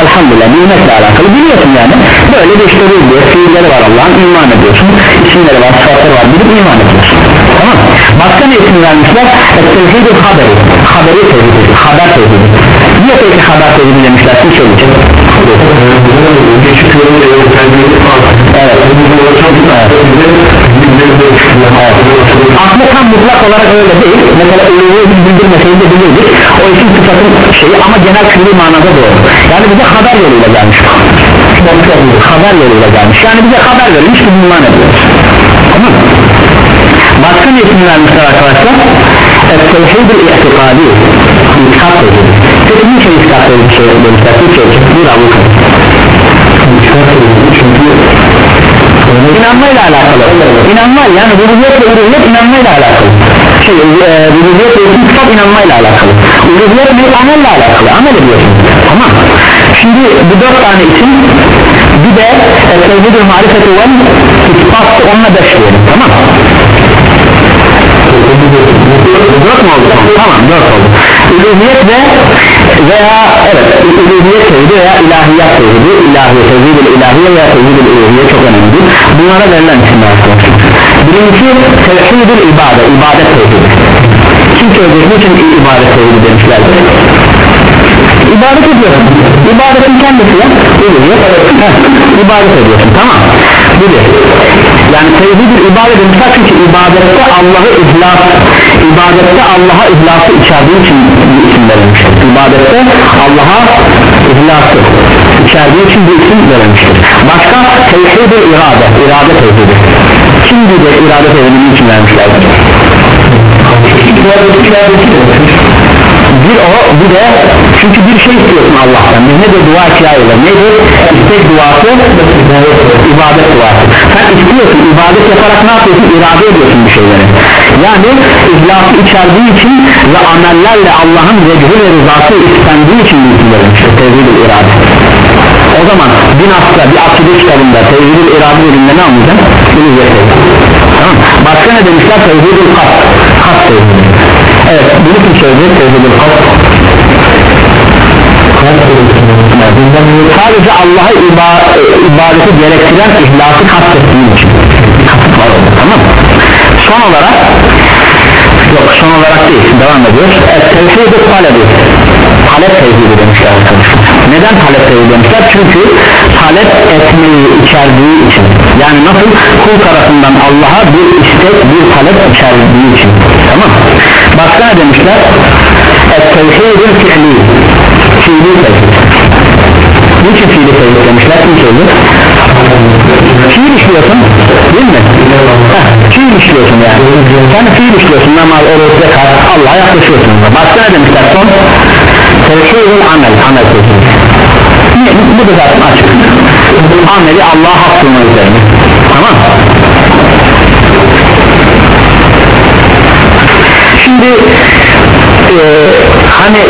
elhamdülillah bilmekle alakalı biliyorsun yani böyle bir işte bir fiilleri var Allah'ın iman ediyorsun isimleri var sıfatları var bilip iman ediyorsun tamam başka ne isim vermişler tevhidül haberi. Haberi tevhidi haber tevhidi. Niye peki haber tevhidi demişler? Kim söyleyecek aslında tam mutlak olarak öyle değil. Mesela biz bildirmeseydi de bilirdik. O isim sıfatın şeyi ama genel külli manada doğru. Yani bize haber yoluyla gelmiş. Haber yoluyla gelmiş. Yani bize haber verilmiş biz iman ediyoruz. Tamam mı? Başka ne isim vermişler arkadaşlar. El-Tevhid-i İhtikadi İtikad tevhidi peki niçin itikad tevhidi şey demişler? Bir avukat çünkü inanmayla alakalı. İnanma yani rububiyet ve uluhiyet inanmayla alakalı. Şey e, rububiyet ve sıfat inanmayla alakalı. Uluhiyet bir amelle alakalı. Amel ediyorsun. Tamam. Şimdi bu dört tane isim bir de tevhid-ül marifeti ve ispatı onunla beş tamam dört mü oldu? Tamam dört oldu. Uluhiyet ve veya evet uluhiyet tevhidi veya ilahiyat tevhidi. İlahi tevhid ilahiye veya tevhid uluhiye çok önemli. Bunlara verilen isimler arkadaşlar birincisi tevhid ibadet ibadet tevhidi. Kim söyleyecek niçin ibadet tevhidi demişlerdir ibadet ediyorsun. İbadetin kendisi ya. İbadet ediyorsun. Tamam. Bir yani tevhid-i ibadet demişler çünkü ibadette Allah'ı ihlas ibadette Allah'a ihlası içerdiği için bir isim verilmiştir ibadette Allah'a ihlası içerdiği için bir isim verilmiştir. Başka tevhid-i irade irade tevhidi. Kim diyecek irade tevhidini için vermişlerdir bir o bir de çünkü bir şey istiyorsun Allah'tan. Biz ne de dua ihtiyacı nedir istek duası ibadet duası. Sen istiyorsun ibadet yaparak ne yapıyorsun? İrade ediyorsun bir şeyleri yani ihlası içerdiği için ve amellerle Allah'ın vecihü ve rızası istendiği için bilgilerin işte tevhid irade. O zaman bir hafta bir akide kitabında tevhid irade bölümünde ne anlayacağım? tamam başka ne demişler? Tevhid-ül kat kat tevhid evet bunu kim söyleyecek tevhid-ül kat sadece Allah'a iba ibadeti gerektiren ihlası kastettiğim için. Var orada tamam. Son olarak yok son olarak değil devam ediyoruz. Tevhid-i talebi. Talep tevhidi demişler neden talep tevhidi demişler? Çünkü talep etmeyi içerdiği için. Yani nasıl? Kul tarafından Allah'a bir istek bir talep içerdiği için. Tamam. Başka demişler? Tevhid-i fiili fiili tevhid niçin fiili tevhid demişler? Kim söylüyor? Fiil işliyorsun değil mi? Heh, fiil işliyorsun yani. Sen fiil işliyorsun namaz oruç zekat Allah'a yaklaşıyorsun. Başka ne demişler? Son tevhidul amel amel tevhid bu da zaten açık. Ameli Allah'a hak kılma üzerine. Tamam. Şimdi e, hani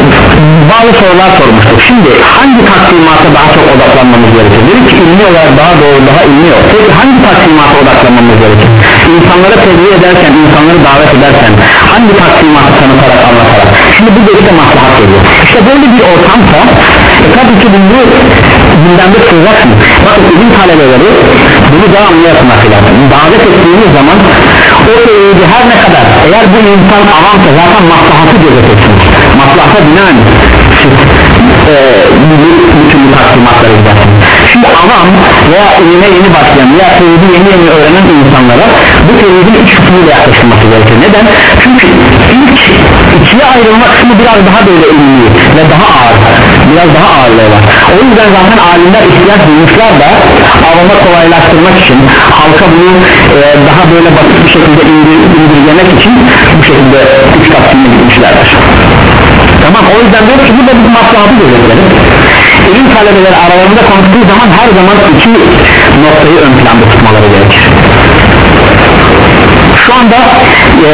bazı sorular sormuştuk. Şimdi hangi takdimata daha çok odaklanmamız gerekir? Dedik ki ilmi olarak daha doğru daha ilmi yok. Peki hangi takdimata odaklanmamız gerekir? İnsanlara tebliğ ederken insanları davet ederken hangi takdimatı tanıtarak anlatarak? Şimdi bu işte maslahat geliyor. İşte böyle bir ortamsa e, tabii ki bunu gündemde tutacaksın bakın ilim talebeleri bunu devamlı yapmak lazım. Davet ettiğiniz zaman o tevhidi her ne kadar eğer bu insan avamsa zaten maslahatı gözeteceksiniz maslahata binaen siz e, bütün bu takdimatlara gidersiniz şimdi avam veya ilime yeni başlayan veya tevhidi yeni yeni öğrenen insanlara bu tevhidin iç kısmıyla yaklaşılması gerekir neden? çünkü ilk ikiye ayrılma kısmı biraz daha böyle ilmi ve daha ağır biraz daha ağırlığı var. O yüzden zaten alimler ihtiyaç duymuşlar da avama kolaylaştırmak için halka bunu e, daha böyle basit bir şekilde indir, indirgemek için bu şekilde üç taksimle gitmişlerdir. Tamam o yüzden diyor ki burada bir maslahatı gözetlerim ilim talebeleri aralarında konuştuğu zaman her zaman iki noktayı ön planda tutmaları gerekir. Şu anda e,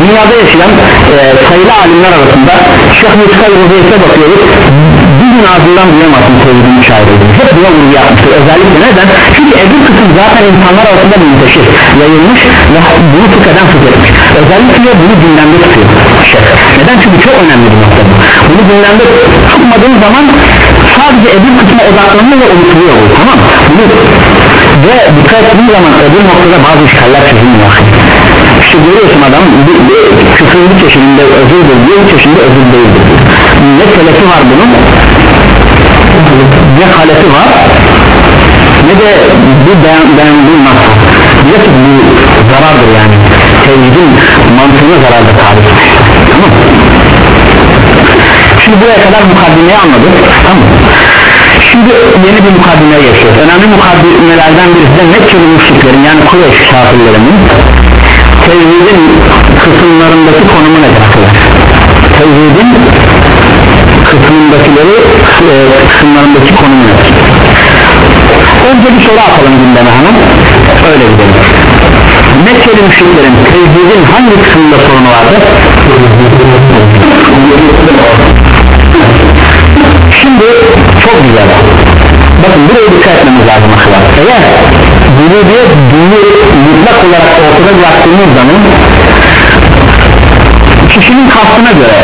dünyada yaşayan e, sayılı alimler arasında Şeyh Mustafa Rozeyt'e bakıyoruz bir gün ağzından duyamazsın sevdiğin müşahit edilmiş hep buna vurgu yapmıştır özellikle neden? çünkü Ebu kısım zaten insanlar arasında münteşir yayılmış ve bunu fıkheden fıkhetmiş özellikle bunu gündemde tutuyor Şeyh. neden? çünkü çok önemli bir nokta bu bunu gündemde tutmadığın zaman sadece Ebu kısma odaklanıyor ve unutuluyor bu tamam mı? ve dikkat ettiğin zaman öbür noktada bazı işgaller çözülmüyor işte görüyorsun adam bir, bir küfür bir çeşidinde özürdür bir çeşidinde özür değildir. Ne selefi var bunun ne halefi var ne de bir beğendiği nasıl? Bize ki bu zarardır yani? Tevhidin mantığına zarardır tarif tamam. Şimdi buraya kadar mukaddimeyi anladık tamam. Şimdi yeni bir mukaddimeye geçiyoruz. Önemli mukaddimelerden birisi de Mekkeli müşriklerin yani Kureyş kafirlerinin tevhidin kısımlarındaki konumu nedir arkadaşlar? Tevhidin kısmındakileri e, kısımlarındaki konumu nedir? Önce bir soru atalım gündeme hemen öyle gidelim Mekkeli müşriklerin tevhidin hangi kısmında sorunu vardı? Şimdi çok güzel Bakın buraya dikkat etmemiz lazım arkadaşlar Eğer Zulubiyet dini mutlak olarak ortada bıraktığımız zaman Kişinin kastına göre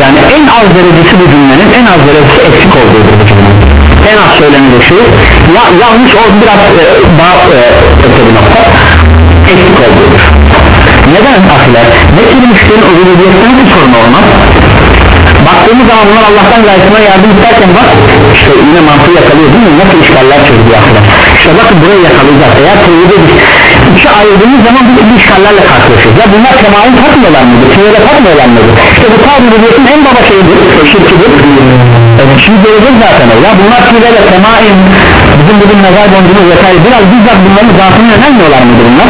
Yani en az derecesi bu cümlenin en az derecesi eksik olduğudur bu cümlenin. En az söylenir şu ya, Yanlış o biraz e, daha e, öte bir nokta Eksik olduğudur. Neden ahiler? Mekkeli müşterinin uzunluğundan bir sorun olmaz? Baktığımız zaman bunlar Allah'tan gayesine yardım isterken bak işte yine mantığı yakalıyor değil mi? Nasıl işgaller çözüyor aslında işte bakın burayı yakalayacağız. Eğer tevhide iki ayırdığımız zaman bu gibi işgallerle karşılaşıyoruz. Ya bunlar temayül takmıyorlar mıydı tevhide takmıyorlar mıydı işte bu tabi en baba şeyidir şirkidir. Evet, şimdi göreceğiz zaten ya bunlar tevhide temayül bizim bugün nazar boncuğumuz vesaire biraz bizzat bunların zatını önermiyorlar mıydı bunlar?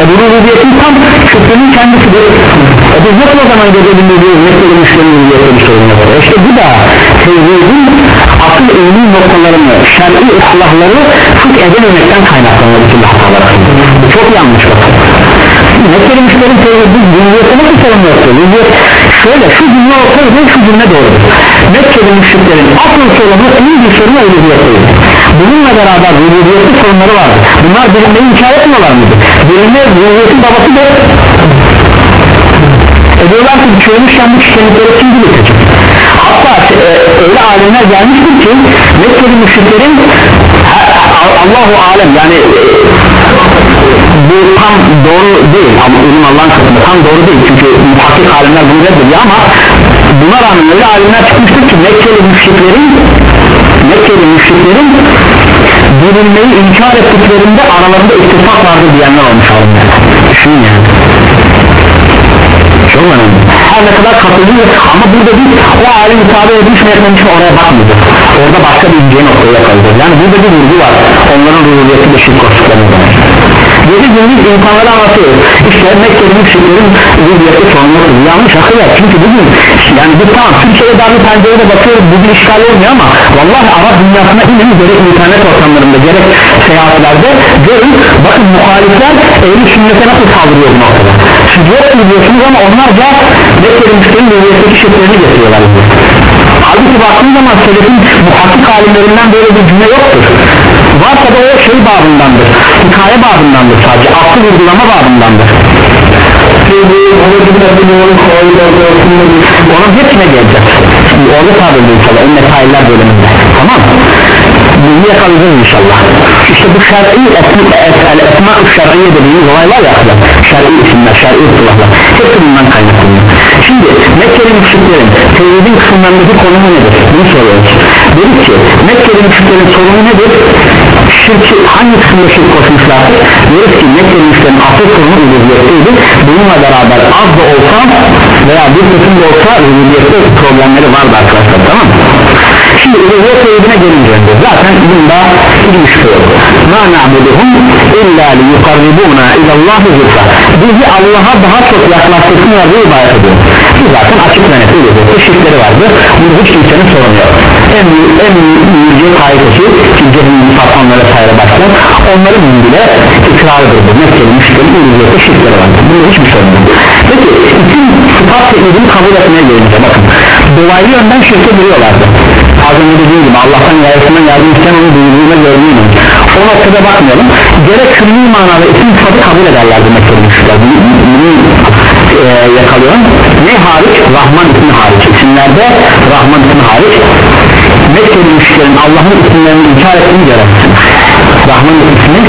E bu rububiyetin tam şükrünün kendisidir. E biz nasıl o zaman görebiliyoruz ne söylemişlerin rububiyette bir sorun yok işte bu da tevhidin akıl ilmi noktalarını şer'i ıslahları fıkh edememekten kaynaklanıyor bütün hatalar bu çok yanlış bakın Mekkeli müşterin tevhidin rububiyette nasıl yoktur rububiyet şöyle şu cümle olsaydı şu cümle doğrudur. Mekkeli müşriklerin asıl sorunu en bir sorunu rububiyettedir bununla beraber rububiyetli sorunları vardı bunlar bilinmeyi inkar etmiyorlar mıydı? Bilinme rububiyetin babasıdır e diyorlar ki çözmüş yanlış kemikleri kim bilecek hatta e, öyle alimler gelmiştir ki Mekkeli müşriklerin Allahu alem yani e, bu tam doğru değil ama ürün Allah'ın katında tam doğru değil. Çünkü muhakkik alimler bunu reddediyor ama buna rağmen öyle alimler çıkmıştır ki Mekkeli müşriklerin Mekkeli müşriklerin bilinmeyi inkar ettiklerinde aralarında ittifak vardır diyenler olmuş alimler. Düşünün yani. Çok önemli. Her ne kadar katılıyor ama burada biz o alim müsaade edilmiş mi etmemiş mi oraya bakmayacağız orada başka bir ince noktaya yakalacağız yani burada bir vurgu var. Onların ruhiyeti de şirk koştuklarını Gece gündüz insanlara anlatıyoruz. İşte Mekke'nin müşriklerin zihniyeti sorumludur Yanlış akıllar çünkü bugün Yani biz tamam Türkiye'de darlı pencerede bakıyoruz Bugün işgal olmuyor ama Vallahi Arap dünyasına inin gerek internet ortamlarında Gerek seyahatlerde Görün bakın muhalifler Ehli sünnete nasıl saldırıyor bu noktada? Siz yok mu diyorsunuz ama onlar da Mekke'nin müşriklerin şirklerini getiriyorlar Halbuki baktığın zaman selefin muhakkik alimlerinden böyle bir cümle yoktur. Varsa da o şey babındandır Hikaye babındandır sadece Aklı vurgulama babındandır. Onun hepsine geleceğiz. Şimdi orada tabirde inşallah Ünne tailler bölümünde. Tamam mı? Bunu yakalayacağız inşallah. İşte bu şer'i esma-ı şer'iye dediğimiz olaylar ya Şer'i isimler, şer'i ıslahlar Hepsi bundan kaynaklanıyor Şimdi Mekke'li müşriklerin Tevhidin kısımlarındaki konumu nedir? Bunu soruyoruz Dedik ki Mekke'li müşriklerin sorunu nedir? Şirki hangi kısımda şirk koşmuşlardır? Diyoruz ki Mekke'li müşriklerin asıl sorunu uluhiyetteydi Bununla beraber az da olsa veya bir kısım da olsa uluhiyette problemleri vardı arkadaşlar tamam mı? Şimdi uluhiyet tevhidine gelince zaten bunda hiçbir şüphe yok ma na'buduhum illa liyukarribuna ilallahi zülfa bizi Allah'a daha çok yaklaştırsınlar diye ibadet ediyor. Ki zaten açık ve net uluhiyette şirkleri vardı bunu hiç kimsenin sorunu yok en büyük en büyük kaygısı ki cehennemi satanlara vesaire başlar. Onların bile ikrarıdır bu Mekkeli müşterin uluhiyette şirkleri vardır. Bunda hiçbir sorun yok peki bütün sıfat tevhidini kabul etmeye gelince bakın. Dolaylı yönden şirke giriyorlardı az önce dediğim gibi Allah'tan yarısından yardım isteyen duyduğuna gördüğünü o noktada bakmayalım. Gerek külli manada isim sıfatı kabul ederlerdi Mekkeli müşrikler bunu, e, yakalıyorum ne hariç? Rahman ismi hariç. İsimlerde Rahman ismi hariç. Mekkeli müşriklerin Allah'ın isimlerini inkar ettiğini göremezsin. Rahman ismi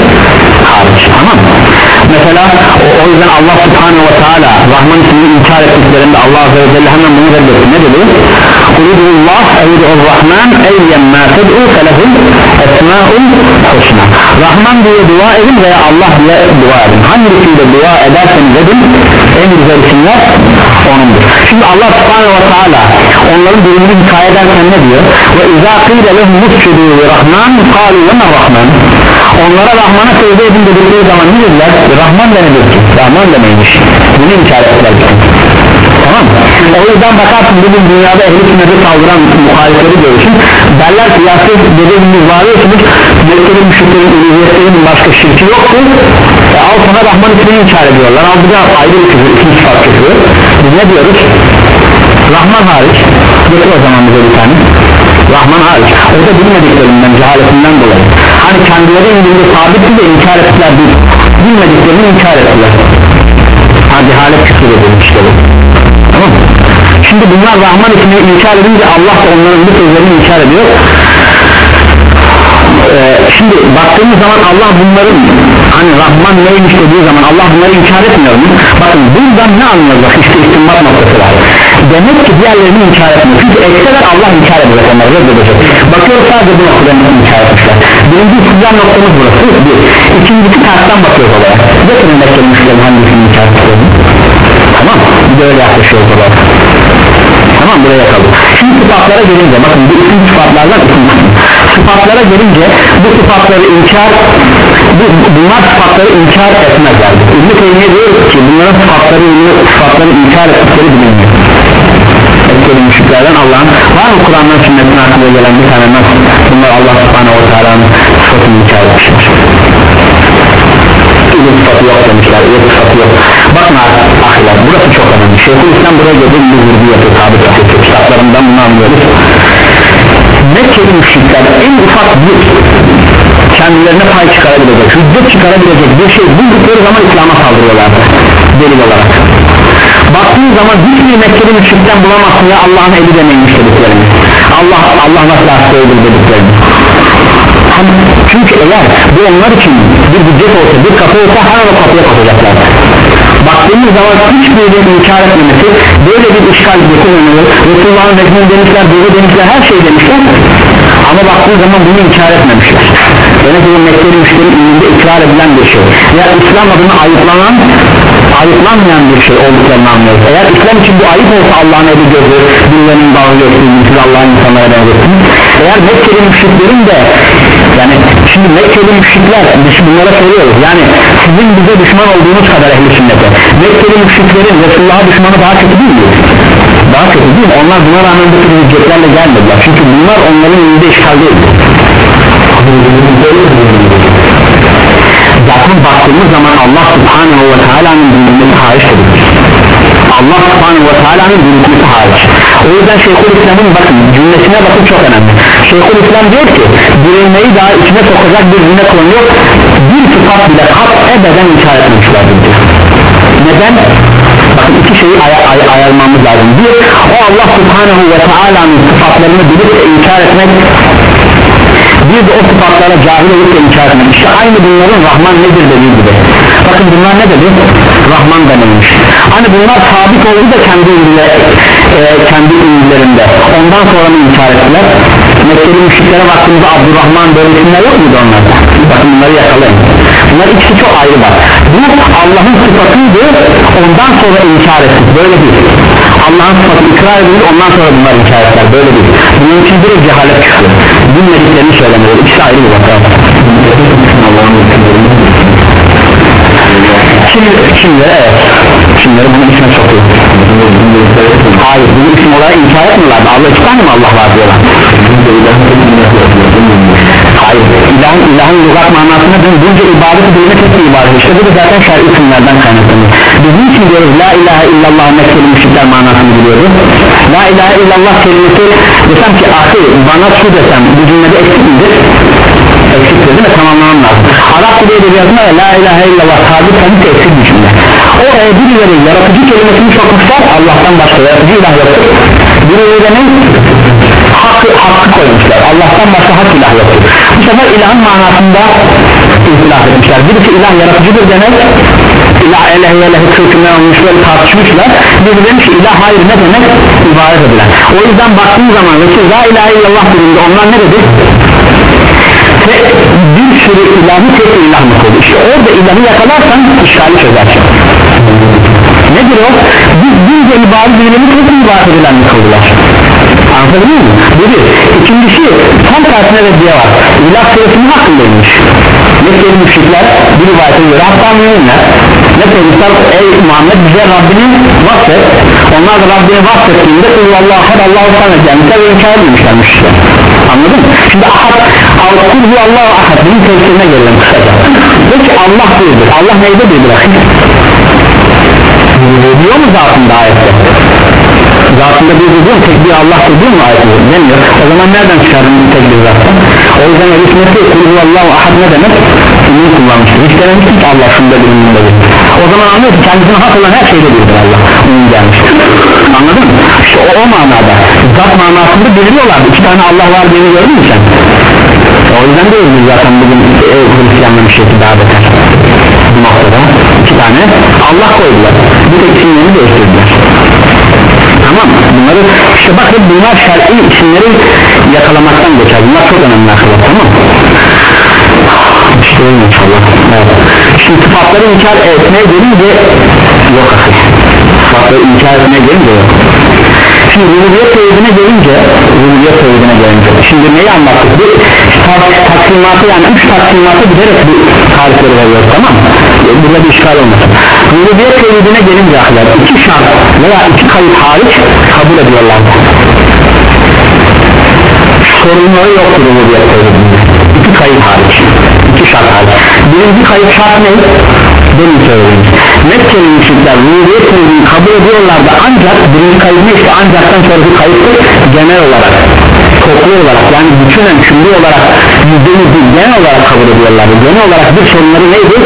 hariç. Tamam mı? mesela o, o yüzden Allah subhanehu ve teala Rahman ismini inkar ettiklerinde Allah azze ve celle hemen bunu reddetti ne dedi? Kulübullah eyyidul rahman eyyemmâ ted'u felehul esmâul husna Rahman diye dua edin veya Allah diye dua edin. Hangisiyle dua ederseniz edin en güzel isimler onundur. Şimdi Allah subhanehu ve teala onların durumunu hikaye ederken ne diyor? Ve izâ qîle lehum muscudu rahman kâlu lema rahman. Onlara Rahman'a secde edin dedikleri zaman ne dediler? Rahman da ki? Rahman da neymiş? Bunu inkar ettiler tamam o yüzden bakarsın bugün dünyada ehli sünnete saldıran muhalifleri görürsün. Derler ki ya siz dediğimiz varıyorsunuz Mekkeli müşriklerin uluhiyetlerin başka şirki yoktu. E, al sana Rahman ismini inkar ediyorlar. Al da ayrı bir küfür ikinci sıfat küfür biz ne diyoruz? Rahman hariç getir o zaman bize bir tane. Rahman hariç. O da bilmediklerinden cehaletinden dolayı. Hani kendileri indinde sabitti de inkar ettiler değil. Bilmediklerini inkar ettiler. Ha cehalet küfür mı? Şimdi bunlar Rahman ismini inkar edince Allah da onların bu sözlerini inkar ediyor. Ee, şimdi baktığımız zaman Allah bunların hani Rahman neymiş dediği zaman Allah bunları inkar etmiyor mu? Bakın buradan ne anlıyoruz bak işte istinbat noktası var. Demek ki diğerlerini inkar etmiyor. Çünkü ekseler Allah inkar edecek onları reddedecek. Bakıyoruz sadece bu noktadan inkar etmişler. Birinci istidlal noktamız burası. Bir. İkincisi tersten bakıyoruz olaya. Getirin Mekke'nin müşterilerin hangisini inkar ettiklerini tamam. Bir de öyle yaklaşıyoruz olaya tamam buraya kaldı şimdi sıfatlara gelince bakın bu isim sıfatlardan isim sıfatlara gelince bu sıfatları inkar bu, bunlar sıfatları inkar etmezler İbn-i Teymiye diyor ki bunların sıfatları sıfatları inkar ettikleri bilinmiyor. Etkili müşriklerden Allah'ın var mı Kur'an'dan sünnetin hakkında gelen bir tane nasıl bunlar Allah subhanehu ve teala'nın sıfatını inkar etmişler ilim sıfatı yok demişler ilim sıfatı yok. Bakın ahiler burası çok önemli. Şeyhülislam buraya göre bir vurgu tabi sahip kitaplarından bunu anlıyoruz. Mekkeli müşrikler en ufak bir kendilerine pay çıkarabilecek hüccet çıkarabilecek bir şey buldukları zaman İslam'a saldırıyorlardı delil olarak. Baktığın zaman hiçbir Mekkeli müşrikten bulamazsın ya Allah'ın eli demeymiş dediklerini. Allah, Allah nasıl hasta öldür dediklerini Çünkü eğer bu onlar için bir hüccet olsa bir kapı olsa hemen o kapıya koşacaklar baktığımız zaman hiçbirinin inkar etmemesi böyle bir işgal getirmemeli. Resulullah'ın resmini demişler böyle demişler her şey demişler. Ama baktığı zaman bunu inkar etmemişler. Demek ki bu Mekkeli müşterinin önünde ikrar edilen bir şey. Ya İslam adına ayıplanan ayıplanmayan bir şey olduklarını anlıyoruz. Eğer İslam için bu ayıp olsa Allah'ın eli gözü dillerin bağlı siz Allah'ın insanlara benzetsin eğer Mekkeli müşriklerin de yani şimdi Mekkeli müşrikler biz bunlara söylüyoruz yani sizin bize düşman olduğunuz kadar ehli sünnete Mekkeli müşriklerin Resulullah'a düşmanı daha kötü değil mi? daha kötü değil mi? onlar buna rağmen bu tür hüccetlerle gelmediler çünkü bunlar onların önünde işgal değildi zaten baktığımız zaman Allah subhanehu ve teala'nın dinlemesi hariç Allah subhanahu ve teala'nın bilgisi hariç o yüzden Şeyhülislam'ın bakın cümlesine bakın çok önemli. Şeyhülislam diyor ki dirilmeyi daha içine sokacak bir cümle kullanıyor. Bir sıfat bile kat ebeden inkar etmemişlerdir diyor neden? bakın iki şeyi ay ay ayarmamız lazım. Bir o Allah subhanahu ve teala'nın sıfatlarını bilip inkar etmek bir de o sıfatlara cahil olup da inkar etmek işte aynı bunların Rahman nedir dediği gibi. Bakın bunlar ne dedi? Rahman denilmiş. Hani bunlar sabit oldu da kendi ünlüle, e, kendi ünlülerinde. Ondan sonra mı inkar ettiler? Mekkeli müşriklere baktığımızda Abdurrahman böyle yok muydu onlarda bakın bunları yakalayın. Bunlar ikisi çok ayrı var. Bu Allah'ın sıfatıydı ondan sonra inkar ettik. Böyle değil Allah'ın sıfatı ikrar edilir ondan sonra bunlar inkar böyle değil bunun için bir cehalet çıkıyor. Bilmediklerini söylemeleri ikisi ayrı bir vaka. Şimdi, şimdi evet. Şimdileri bunun içine sokuyor Hayır bunun isim olarak inkar etmiyorlar. Allah iki tane mi Allah var diyorlar Hayır. İlahın, lügat manasına dön bunca ibadet edilme tek ibadet işte bu da zaten şer'i isimlerden kaynaklanıyor. Biz niçin diyoruz la ilahe illallah Mekkeli müşrikler manasını biliyoruz? La ilahe illallah kelimesi desem ki ahi bana su desem bu cümlede eksik midir? Eksiktir değil mi? Tamamlamam lazım. Arap dili edebiyatında la ilahe illallah sabit sabit eksik bir cümle. Oraya birileri yaratıcı kelimesini sokmuşlar Allah'tan başka yaratıcı ilah yoktur. Birileri de ne hakkı, hakkı koymuşlar. Allah'tan başka hak ilah yoktur. Bu sefer ilahın manasında ihtilaf etmişler. Birisi ilah yaratıcıdır demek ilah elehe elehe kırkından olmuş böyle tartışmışlar. Biri demiş ki ilah hayır ne demek? İbadet edilen. O yüzden baktığım zaman Resul la ilahe illallah dediğinde onlar ne dedi? Ve bir sürü ilahı tek ilah mı koydu? İşte orada ilahı yakalarsan işgali çözersin. Nedir o? Biz bince ibadet edileni tek ibadet edilen mi kıldılar anladın mı bu bir ikincisi tam tersine reddiye var. İlah süresinin hakkındaymış. Mekkeli müşrikler? Bir rivayete göre hatta müminler ne söylemişler ey Muhammed bize Rabbini vasfet. Onlar da Rabbini vasfettiğinde Allah ahad Allahu samet yani tabi inkar edilmişler müşrikler anladın mı? şimdi ahad kul hu Allahu ahad bunun tefsirine gelelim kısaca. Peki Allah birdir Allah neyde birdir diyor mu zatında ayette zatında bir diyor tek bir Allah diyor mu ayette demiyor o zaman nereden çıkardın bu tek bir zattan o yüzden el hikmeti kulhu Allahu ahad ne demek? Ünlü kullanmıştır? Hiç dememiştir ki Allah şunda bir o zaman anlıyor ki kendisine hak olan her şeyde birdir Allah. Ünlü gelmiştir. Anladın mı? İşte o, o manada. Zat manasında belirliyorlardı. İki tane Allah var diye gördün mü sen? O yüzden değil mi zaten bugün e, Hristiyanların şekli daha beter bu noktada iki tane Allah koydular. Bu tek isimlerini değiştirdiler tamam bunları işte bakın bunlar şer'i isimleri yakalamaktan geçer. Bunlar çok önemli arkadaşlar tamam işte öyle inşallah. Evet. şimdi sıfatları inkar etmeye gelince yok sıfatları inkar etmeye gelince yok şimdi rububiyet tevhidine gelince rububiyet tevhidine gelince şimdi neyi anlattık bir taksimatı yani üç taksimatı giderek bir tarifleri veriyoruz tamam mı? Burada bir işgal olmasın. Rububiyet tevhidine gelince ahiler iki şart veya iki kayıt hariç kabul ediyorlar. Sorunları yoktur rububiyet tevhidinde iki kayıt hariç iki şart hariç. Birinci kayıt şart ne? Benim söylediğim Mekkeli müşrikler rububiyet tevhidini kabul ediyorlardı ancak kayıt ne işte ancaktan sonraki kayıttır genel olarak toplu olarak yani bütünen külli olarak değil genel olarak kabul ediyorlardı. Genel olarak bir sorunları neydi?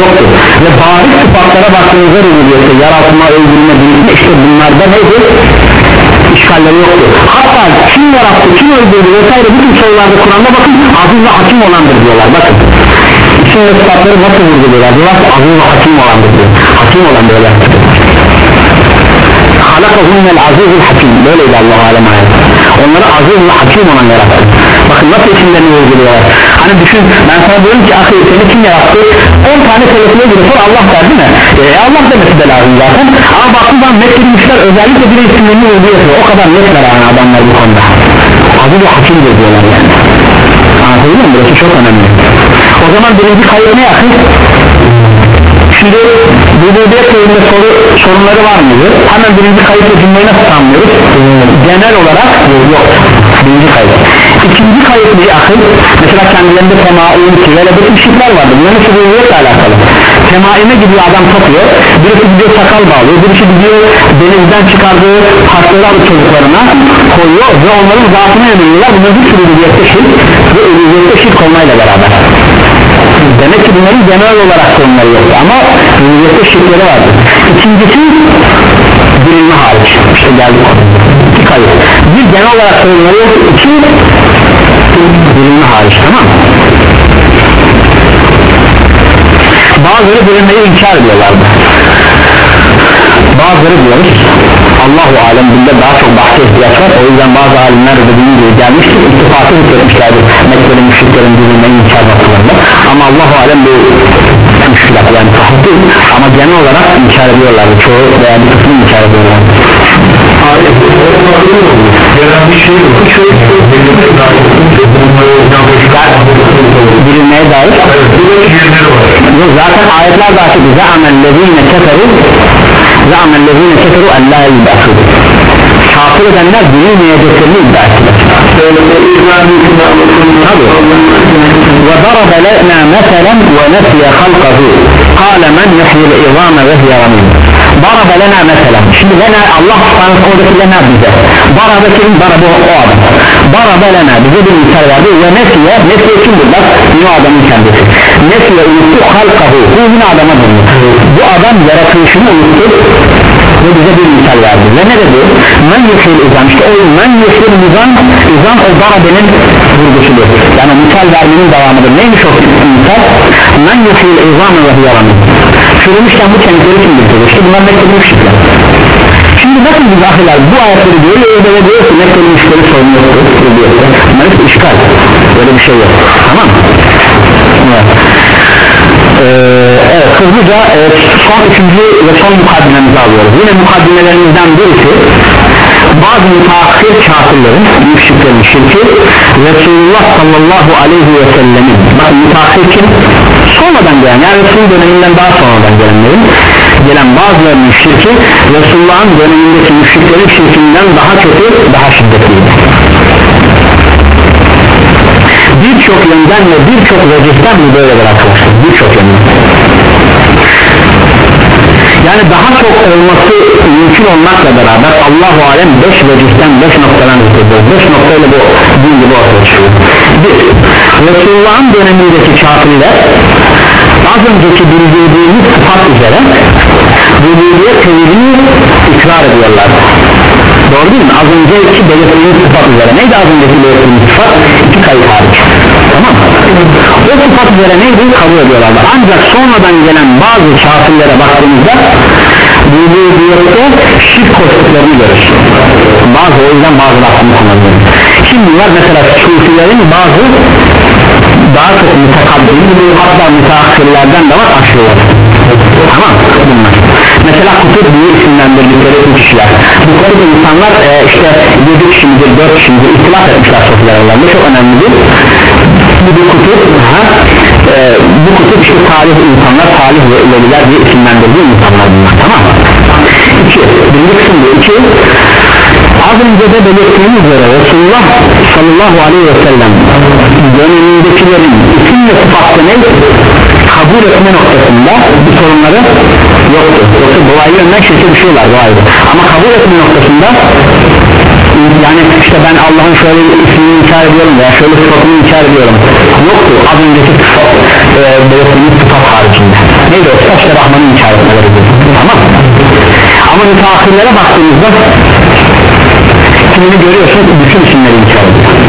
yoktu. Ve bariz sıfatlara baktığınızda rububiyette yaratma, öldürme, büyütme işte bunlarda neydi? işgalleri yoktu. Hatta kim yarattı, kim öldürdü vesaire bütün sorularda Kur'an'da bakın aziz ve hakim olandır diyorlar. Bakın isim ve sıfatları nasıl vurguluyorlar? Ki aziz ve hakim olandır diyor hakim olan böyle. Halakahumnel azizul hakim. Böyleydi Allah alem ayet. Onları aziz ve hakim olan yarattı. Bakın nasıl isimlerini vurguluyorlar. Hani düşün ben sana diyorum ki ahi seni kim yarattı? 10 tane telefona göre sor Allah der değil mi? E, Allah demesi de lazım zaten. Ama baktığın zaman Mekkeli müşter özellikle bir isimlerini vurguluyor. O kadar netler yani adamlar bu konuda. Aziz ve hakim diyorlar yani. Anlatabiliyor muyum? Burası çok önemli o zaman birinci kayıp ne yakın. Şimdi rububiyet kayıpta soru, sorunları var mıydı? Hemen birinci kayıpta cümleyi nasıl tanımlıyoruz? Genel olarak yok. Birinci kayıp ikinci kayıp ne akıl. Mesela kendilerinde temaim ki böyle bütün şirkler vardı bunların rububiyetle alakalı. Temaime gidiyor adam tapıyor birisi gidiyor sakal bağlıyor. Birisi gidiyor denizden çıkardığı alıp çocuklarına koyuyor ve onların zatına yöneliyorlar. Bunların hepsi rububiyette şirk ve rububiyette şirk beraber. Demek ki bunların genel olarak sorunları yoktu ama rububiyette şirkleri vardı ikincisi bilinme hariç. İşte geldik. İki kayıp. Bir genel olarak sorunları yok. İki bilinme hariç tamam mı? bazıları bilinmeyi inkar ediyorlardı. Bazıları diyoruz Allahu alem bunda daha çok bahse ihtiyaç var. O yüzden bazı alimler de dediğim gibi gelmiştir ittifakı hükmetmişlerdir Mekke'li müşriklerin bilinmeyi inkar noktalarında ama Allahu alem bu müşkilat yani değil. Ama genel olarak inkar ediyorlardı. Çoğu veya bir kısmı inkar ediyorlar Gelen bir şey yok. Şöyle bilinmeye dair? Yok zaten ayetler açık. Za'amellezine keferu Za'amellezine keferu en la yub'asu. Kafir edenler bilinmeyeceklerini iddia ettiler Meselen ve nesiye halkahu Kale men yuhyil izame ve hiye ramim Daraba lena meselen Şimdi lena Allah subhanahu oradaki lena bize Daraba kim? Daraba o adam Daraba lena bize bir misal verdi ve nesiye Nesiye kimdir bak? Yine adamın kendisi Nesiye unuttu halkahu Bu yine adama dönüyor Bu adam yaratılışını unuttu ve bize bir misal verdi. Ve ne dedi? Men yuhil izan. İşte o men yuhil izan izan o darabenin vurgusudur yani misal vermenin devamıdır neymiş o misal? Men yuhil izan ve hiyaramin çürümüşken bu kemikleri kim getirir işte bunlar mektebin müşrikler Şimdi nasıl biz ahiler bu ayetleri diyor ya da diyor ki Mekke'nin müşteri sorunu yoktur Bunlar hep işgal. Böyle bir şey yok. Tamam mı? Evet. Ee, evet hızlıca e, son üçüncü ve son mukaddimemizi alıyoruz yine mukaddimelerimizden birisi bazı müteahhir kafirlerin müşriklerin şirki Resulullah sallallahu aleyhi ve sellemin bakın müteahhir kim? sonradan gelen yani Resul döneminden daha sonradan gelenlerin gelen bazılarının şirki Resulullah'ın dönemindeki müşriklerin şirkinden daha kötü daha şiddetliydi birçok yönden ve birçok vecihten bu böyledir arkadaşlar birçok yönden. Yani daha çok olması mümkün olmakla beraber Allahu Alem 5 vecihten 5 noktadan zikrediyor 5 noktayla bu din gibi ortaya çıkıyor. Bir Resulullah'ın dönemindeki kafirler az önceki bildirdiğimiz sıfat üzere rububiyet tevhidini ikrar ediyorlar. Doğru değil mi? az önceki belirttiğimiz sıfat üzere. Neydi az önceki belirttiğimiz sıfat? Kayıt hariç tamam o sıfat üzere neydi? kabul ediyorlardı ancak sonradan gelen bazı kafirlere baktığımızda rububiyette şirk koştuklarını görürüz bazı o yüzden bazı kullanıyoruz şimdi bunlar mesela sufilerin bazı daha çok mutakaddim hatta müteahhirlerden de var aşıyorlar tamam bunlar mesela kutup diye isimlendirdikleri bu kişiler. Bu kutup insanlar e, işte 7 kişi midir 4 kişi midir ihtilaf etmişler sofiler aralarında çok önemlidir bu bir kutup. Ha, e, bu kutup işte salih insanlar salih ve ileriler diye isimlendirdiği insanlar bunlar tamam mı? İki, birinci kısım bu. İki az önce de belirttiğimiz üzere Resulullah sallallahu aleyhi ve sellem dönemindekilerin isim ve sıfatlı ne kabul etme noktasında bu sorunları yoktu. Yoksa dolaylı yönden şirke düşüyorlar dolaylı. Ama kabul etme noktasında yani işte ben Allah'ın şöyle ismini inkar ediyorum veya şöyle sıfatını inkar ediyorum. Yoktu. Az önceki sıfat e, belirttiğimiz sıfat haricinde. Neydi o sıfat? İşte Rahman'ı inkar etmeleri tamam. Ama müteahhirlere baktığımızda kimini görüyorsun bütün isimleri inkar ediyor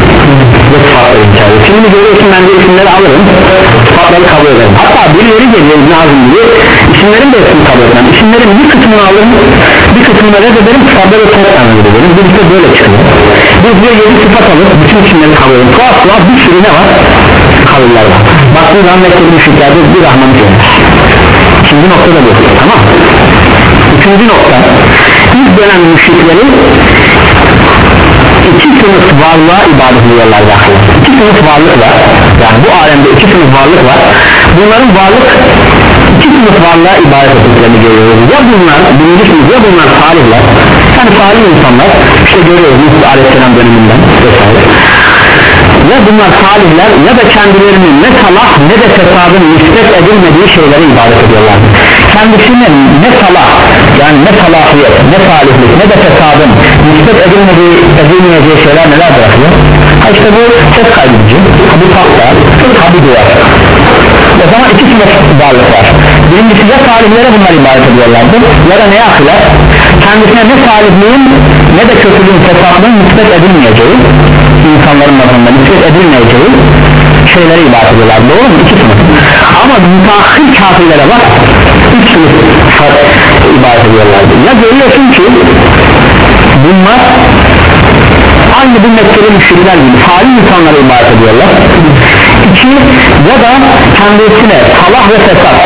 ve sıfatları inkar ediyor kimini görüyorsun ben de isimleri alırım. Sıfatları kabul ederim. Hatta birileri geliyor İbn Azim gibi isimlerin de hepsini kabul ederim. İsimlerin bir kısmını alırım bir kısmını reddederim sıfatları toptan reddederim bir de böyle çıkıyor. Biz diyor yedi sıfat alıp bütün isimleri kabul ederim. Tuhaf tuhaf bir sürü ne var? Kavuller var. Baktığın zaman Mekke'de müşriklerde bir rahmanı görür ikinci nokta da bu. Tamam. Üçüncü nokta. İlk dönem müşrikleri iki sınıf varlığa ibadet ediyorlar dahi. iki sınıf varlık var. Yani bu alemde iki sınıf varlık var. Bunların varlık iki sınıf varlığa ibadet ettiklerini görüyoruz. Ya bunlar birinci sınıf ya bunlar salihler yani salih insanlar işte görüyoruz Musa aleyhisselam döneminden vesaire. Ya bunlar salihler ya da kendilerinin ne salah ne de fesadın nispet edilmediği şeylere ibadet ediyorlar kendisine ne salah yani ne salahiyet ne salihlik ne de fesadın nispet edilmediği edilmeyeceği şeyler neler bırakıyor? Ha işte bu ses kaydedici bu tahta ha bu duvar. O zaman iki sınıf varlık var. Birincisi ya salihlere bunlar ibadet ediyorlardı ya da neye akılar kendisine ne salihliğin ne de kötülüğün fesadının nispet edilmeyeceği insanların nazarında nispet edilmeyeceği şeylere ibadet ediyorlar doğru mu? iki sınıf ama müteahhir kafirlere bak üç sınıf ibadet ediyorlardı. Ya görüyorsun ki bunlar aynı bu Mekkeli müşrikler gibi salih insanlara ibadet ediyorlar. İki ya da kendisine salah ve fesat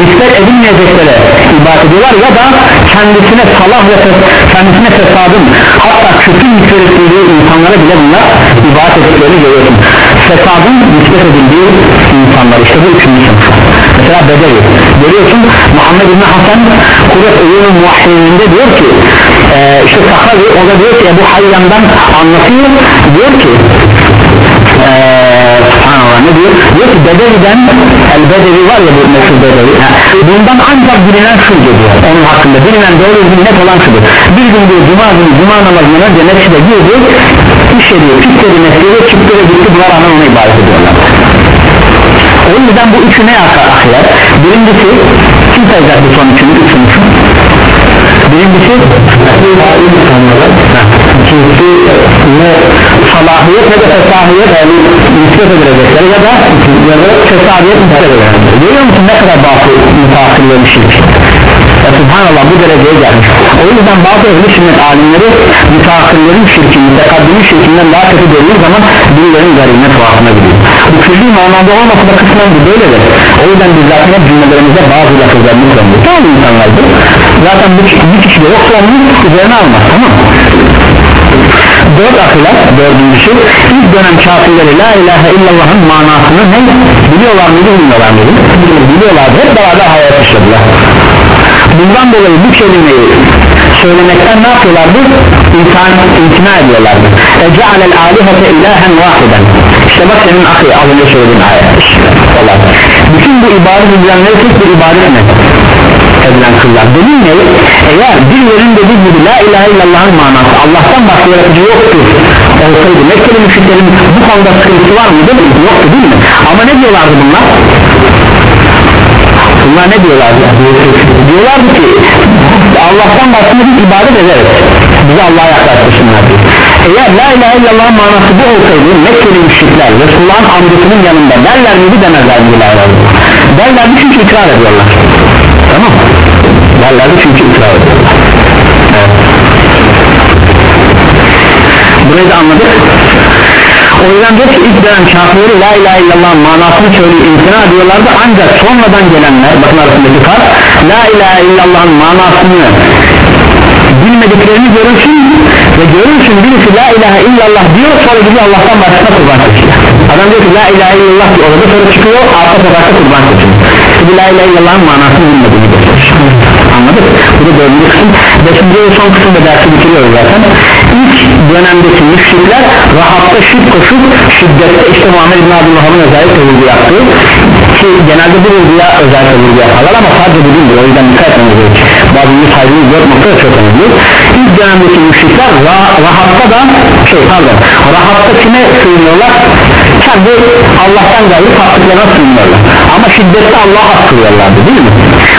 nispet edilmeyeceklere ibadet ediyorlar ya da kendisine salah ve fes kendisine fesadın hatta kötü nitelikli insanlara bile bunlar ibadet ettiklerini görüyorsun. Fesadın nispet edildiği insanlar işte bu üçüncü sınıf mesela Bedevi. Görüyorsun Muhammed İbni Hasan Kuret Eyyu'nun muahhirinde diyor ki e, işte Sahavi o da diyor ki Ebu Hayyan'dan anlatıyor. Diyor ki subhanallah ne diyor? Diyor ki Bedevi'den El Bedevi var ya bu meşhur Bedevi bundan ancak bilinen şudur diyor onun hakkında bilinen doğru net olan şudur bir gün diyor cuma günü cuma namazından önce mescide girdi işlediği kütledi mescide çıktı ve gitti buna ona ibadet ediyorlar o yüzden bu üçü ne akar birincisi kim sayacak bu son üçünü üçünü birincisi ikincisi ne salahiyet ne de fesahiyet yani nispet edilecekler ya da ya da fesahiyet nispet edilecekler görüyor musun ne kadar batı müteahhirlerin şirk ya subhanallah bu dereceye gelmiş. O yüzden bazı ehli sünnet alimleri müteahhirlerin şirki mütekaddimin şirkinden daha kötü gördüğü zaman birilerinin garibine tuhafına gidiyor. Bu külli manada olmasa da kısmen bu böyledir. O yüzden biz zaten hep cümlelerimizde bazı lafızlarını kullanıyoruz tamam insanlardır zaten bu bir kişi de yoksa onun üzerine almaz tamam. Mı? dört akılar dördüncüsü ilk dönem kafirleri la ilahe illallah'ın manasını ne? Biliyorlar mıydı bilmiyorlar mıydı? Biliyorlar hep beraber hayat işlediler bundan dolayı bu kelimeyi söylemekten ne yapıyorlardı? İnsan, imtina ediyorlardı. Ece'alel alihete ilahen vahiden. İşte bak senin akı az önce söylediğin ayet. Bütün bu ibadet edilenleri tek bir ibadet mi edilen kıllar delil ne? Eğer birilerinin dediği gibi la ilahe illallah'ın manası Allah'tan başka yaratıcı yoktur olsaydı Mekkeli müşriklerin bu konuda sıkıntısı var mıydı? Yoktu değil mi? Ama ne diyorlardı bunlar bunlar ne diyorlardı diyorlardı ki Allah'tan başka bir ibadet ederiz. Bizi Allah'a yaklaştırsınlar diye eğer la ilahe illallah'ın manası bu olsaydı Mekkeli müşrikler Resulullah'ın amcasının yanında derler miydi demezler miydi la ilahe illallah? Derlerdi çünkü ikrar ediyorlar. Tamam. Derlerdi çünkü ikrar ediyorlar. Evet. burayı da anladık o yüzden diyor ki ilk dönem kafirleri la ilahe illallah manasını söyleyip imtina ediyorlardı. Ancak sonradan gelenler bakın arasındaki fark la ilahe illallah'ın manasını bilmediklerini görürsün ve görürsün birisi la ilahe illallah diyor sonra gidiyor Allah'tan başkasına kurban kesiyor adam diyor ki la ilahe illallah diyor orada sonra çıkıyor arka sokakta kurban kesiyor la ilahe illallah'ın manasını bilmediğini gösterir anladık. Bu da dördüncü kısım. Beşinci son kısımda dersi bitiriyoruz zaten dönemdeki müşrikler rahatta şirk koşup şiddette işte Muhammed bin Abdullah'ın özellikle vurgu yaptığı ki genelde bu vurguya özellikle vurgu yaparlar ama sadece bu değildir o yüzden dikkat etmemiz gerekir. Bazı saygıyı dört nokta çok önemli. İlk dönemdeki müşrikler ra rahatta da şey pardon rahatta kime sığınıyorlar kendi Allah'tan gayrı tatlıklarına sığınıyorlar ama şiddette Allah'a sığıyorlardı değil mi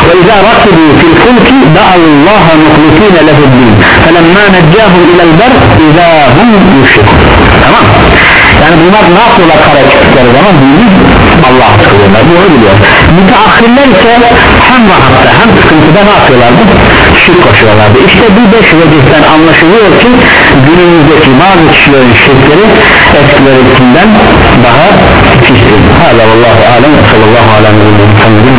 ve izâ rakibu fil fulki da'allaha muhlisine lehuddin felemmâ neccâhum ilel ber izâ hum yuşrikun tamam yani bunlar ne yapıyorlar karaya çıktıkları zaman? Dini Allah'a sığıyorlar bu onu biliyor. Müteahhirler ise hem rahatta hem sıkıntıda ne yapıyorlardı? Şirk koşuyorlardı. İşte bu beş vecihten anlaşılıyor ki günümüzdeki bazı kişilerin şirkleri eskilerinden daha pistir hala vallahu alem sallallahu aleyhi ve sellem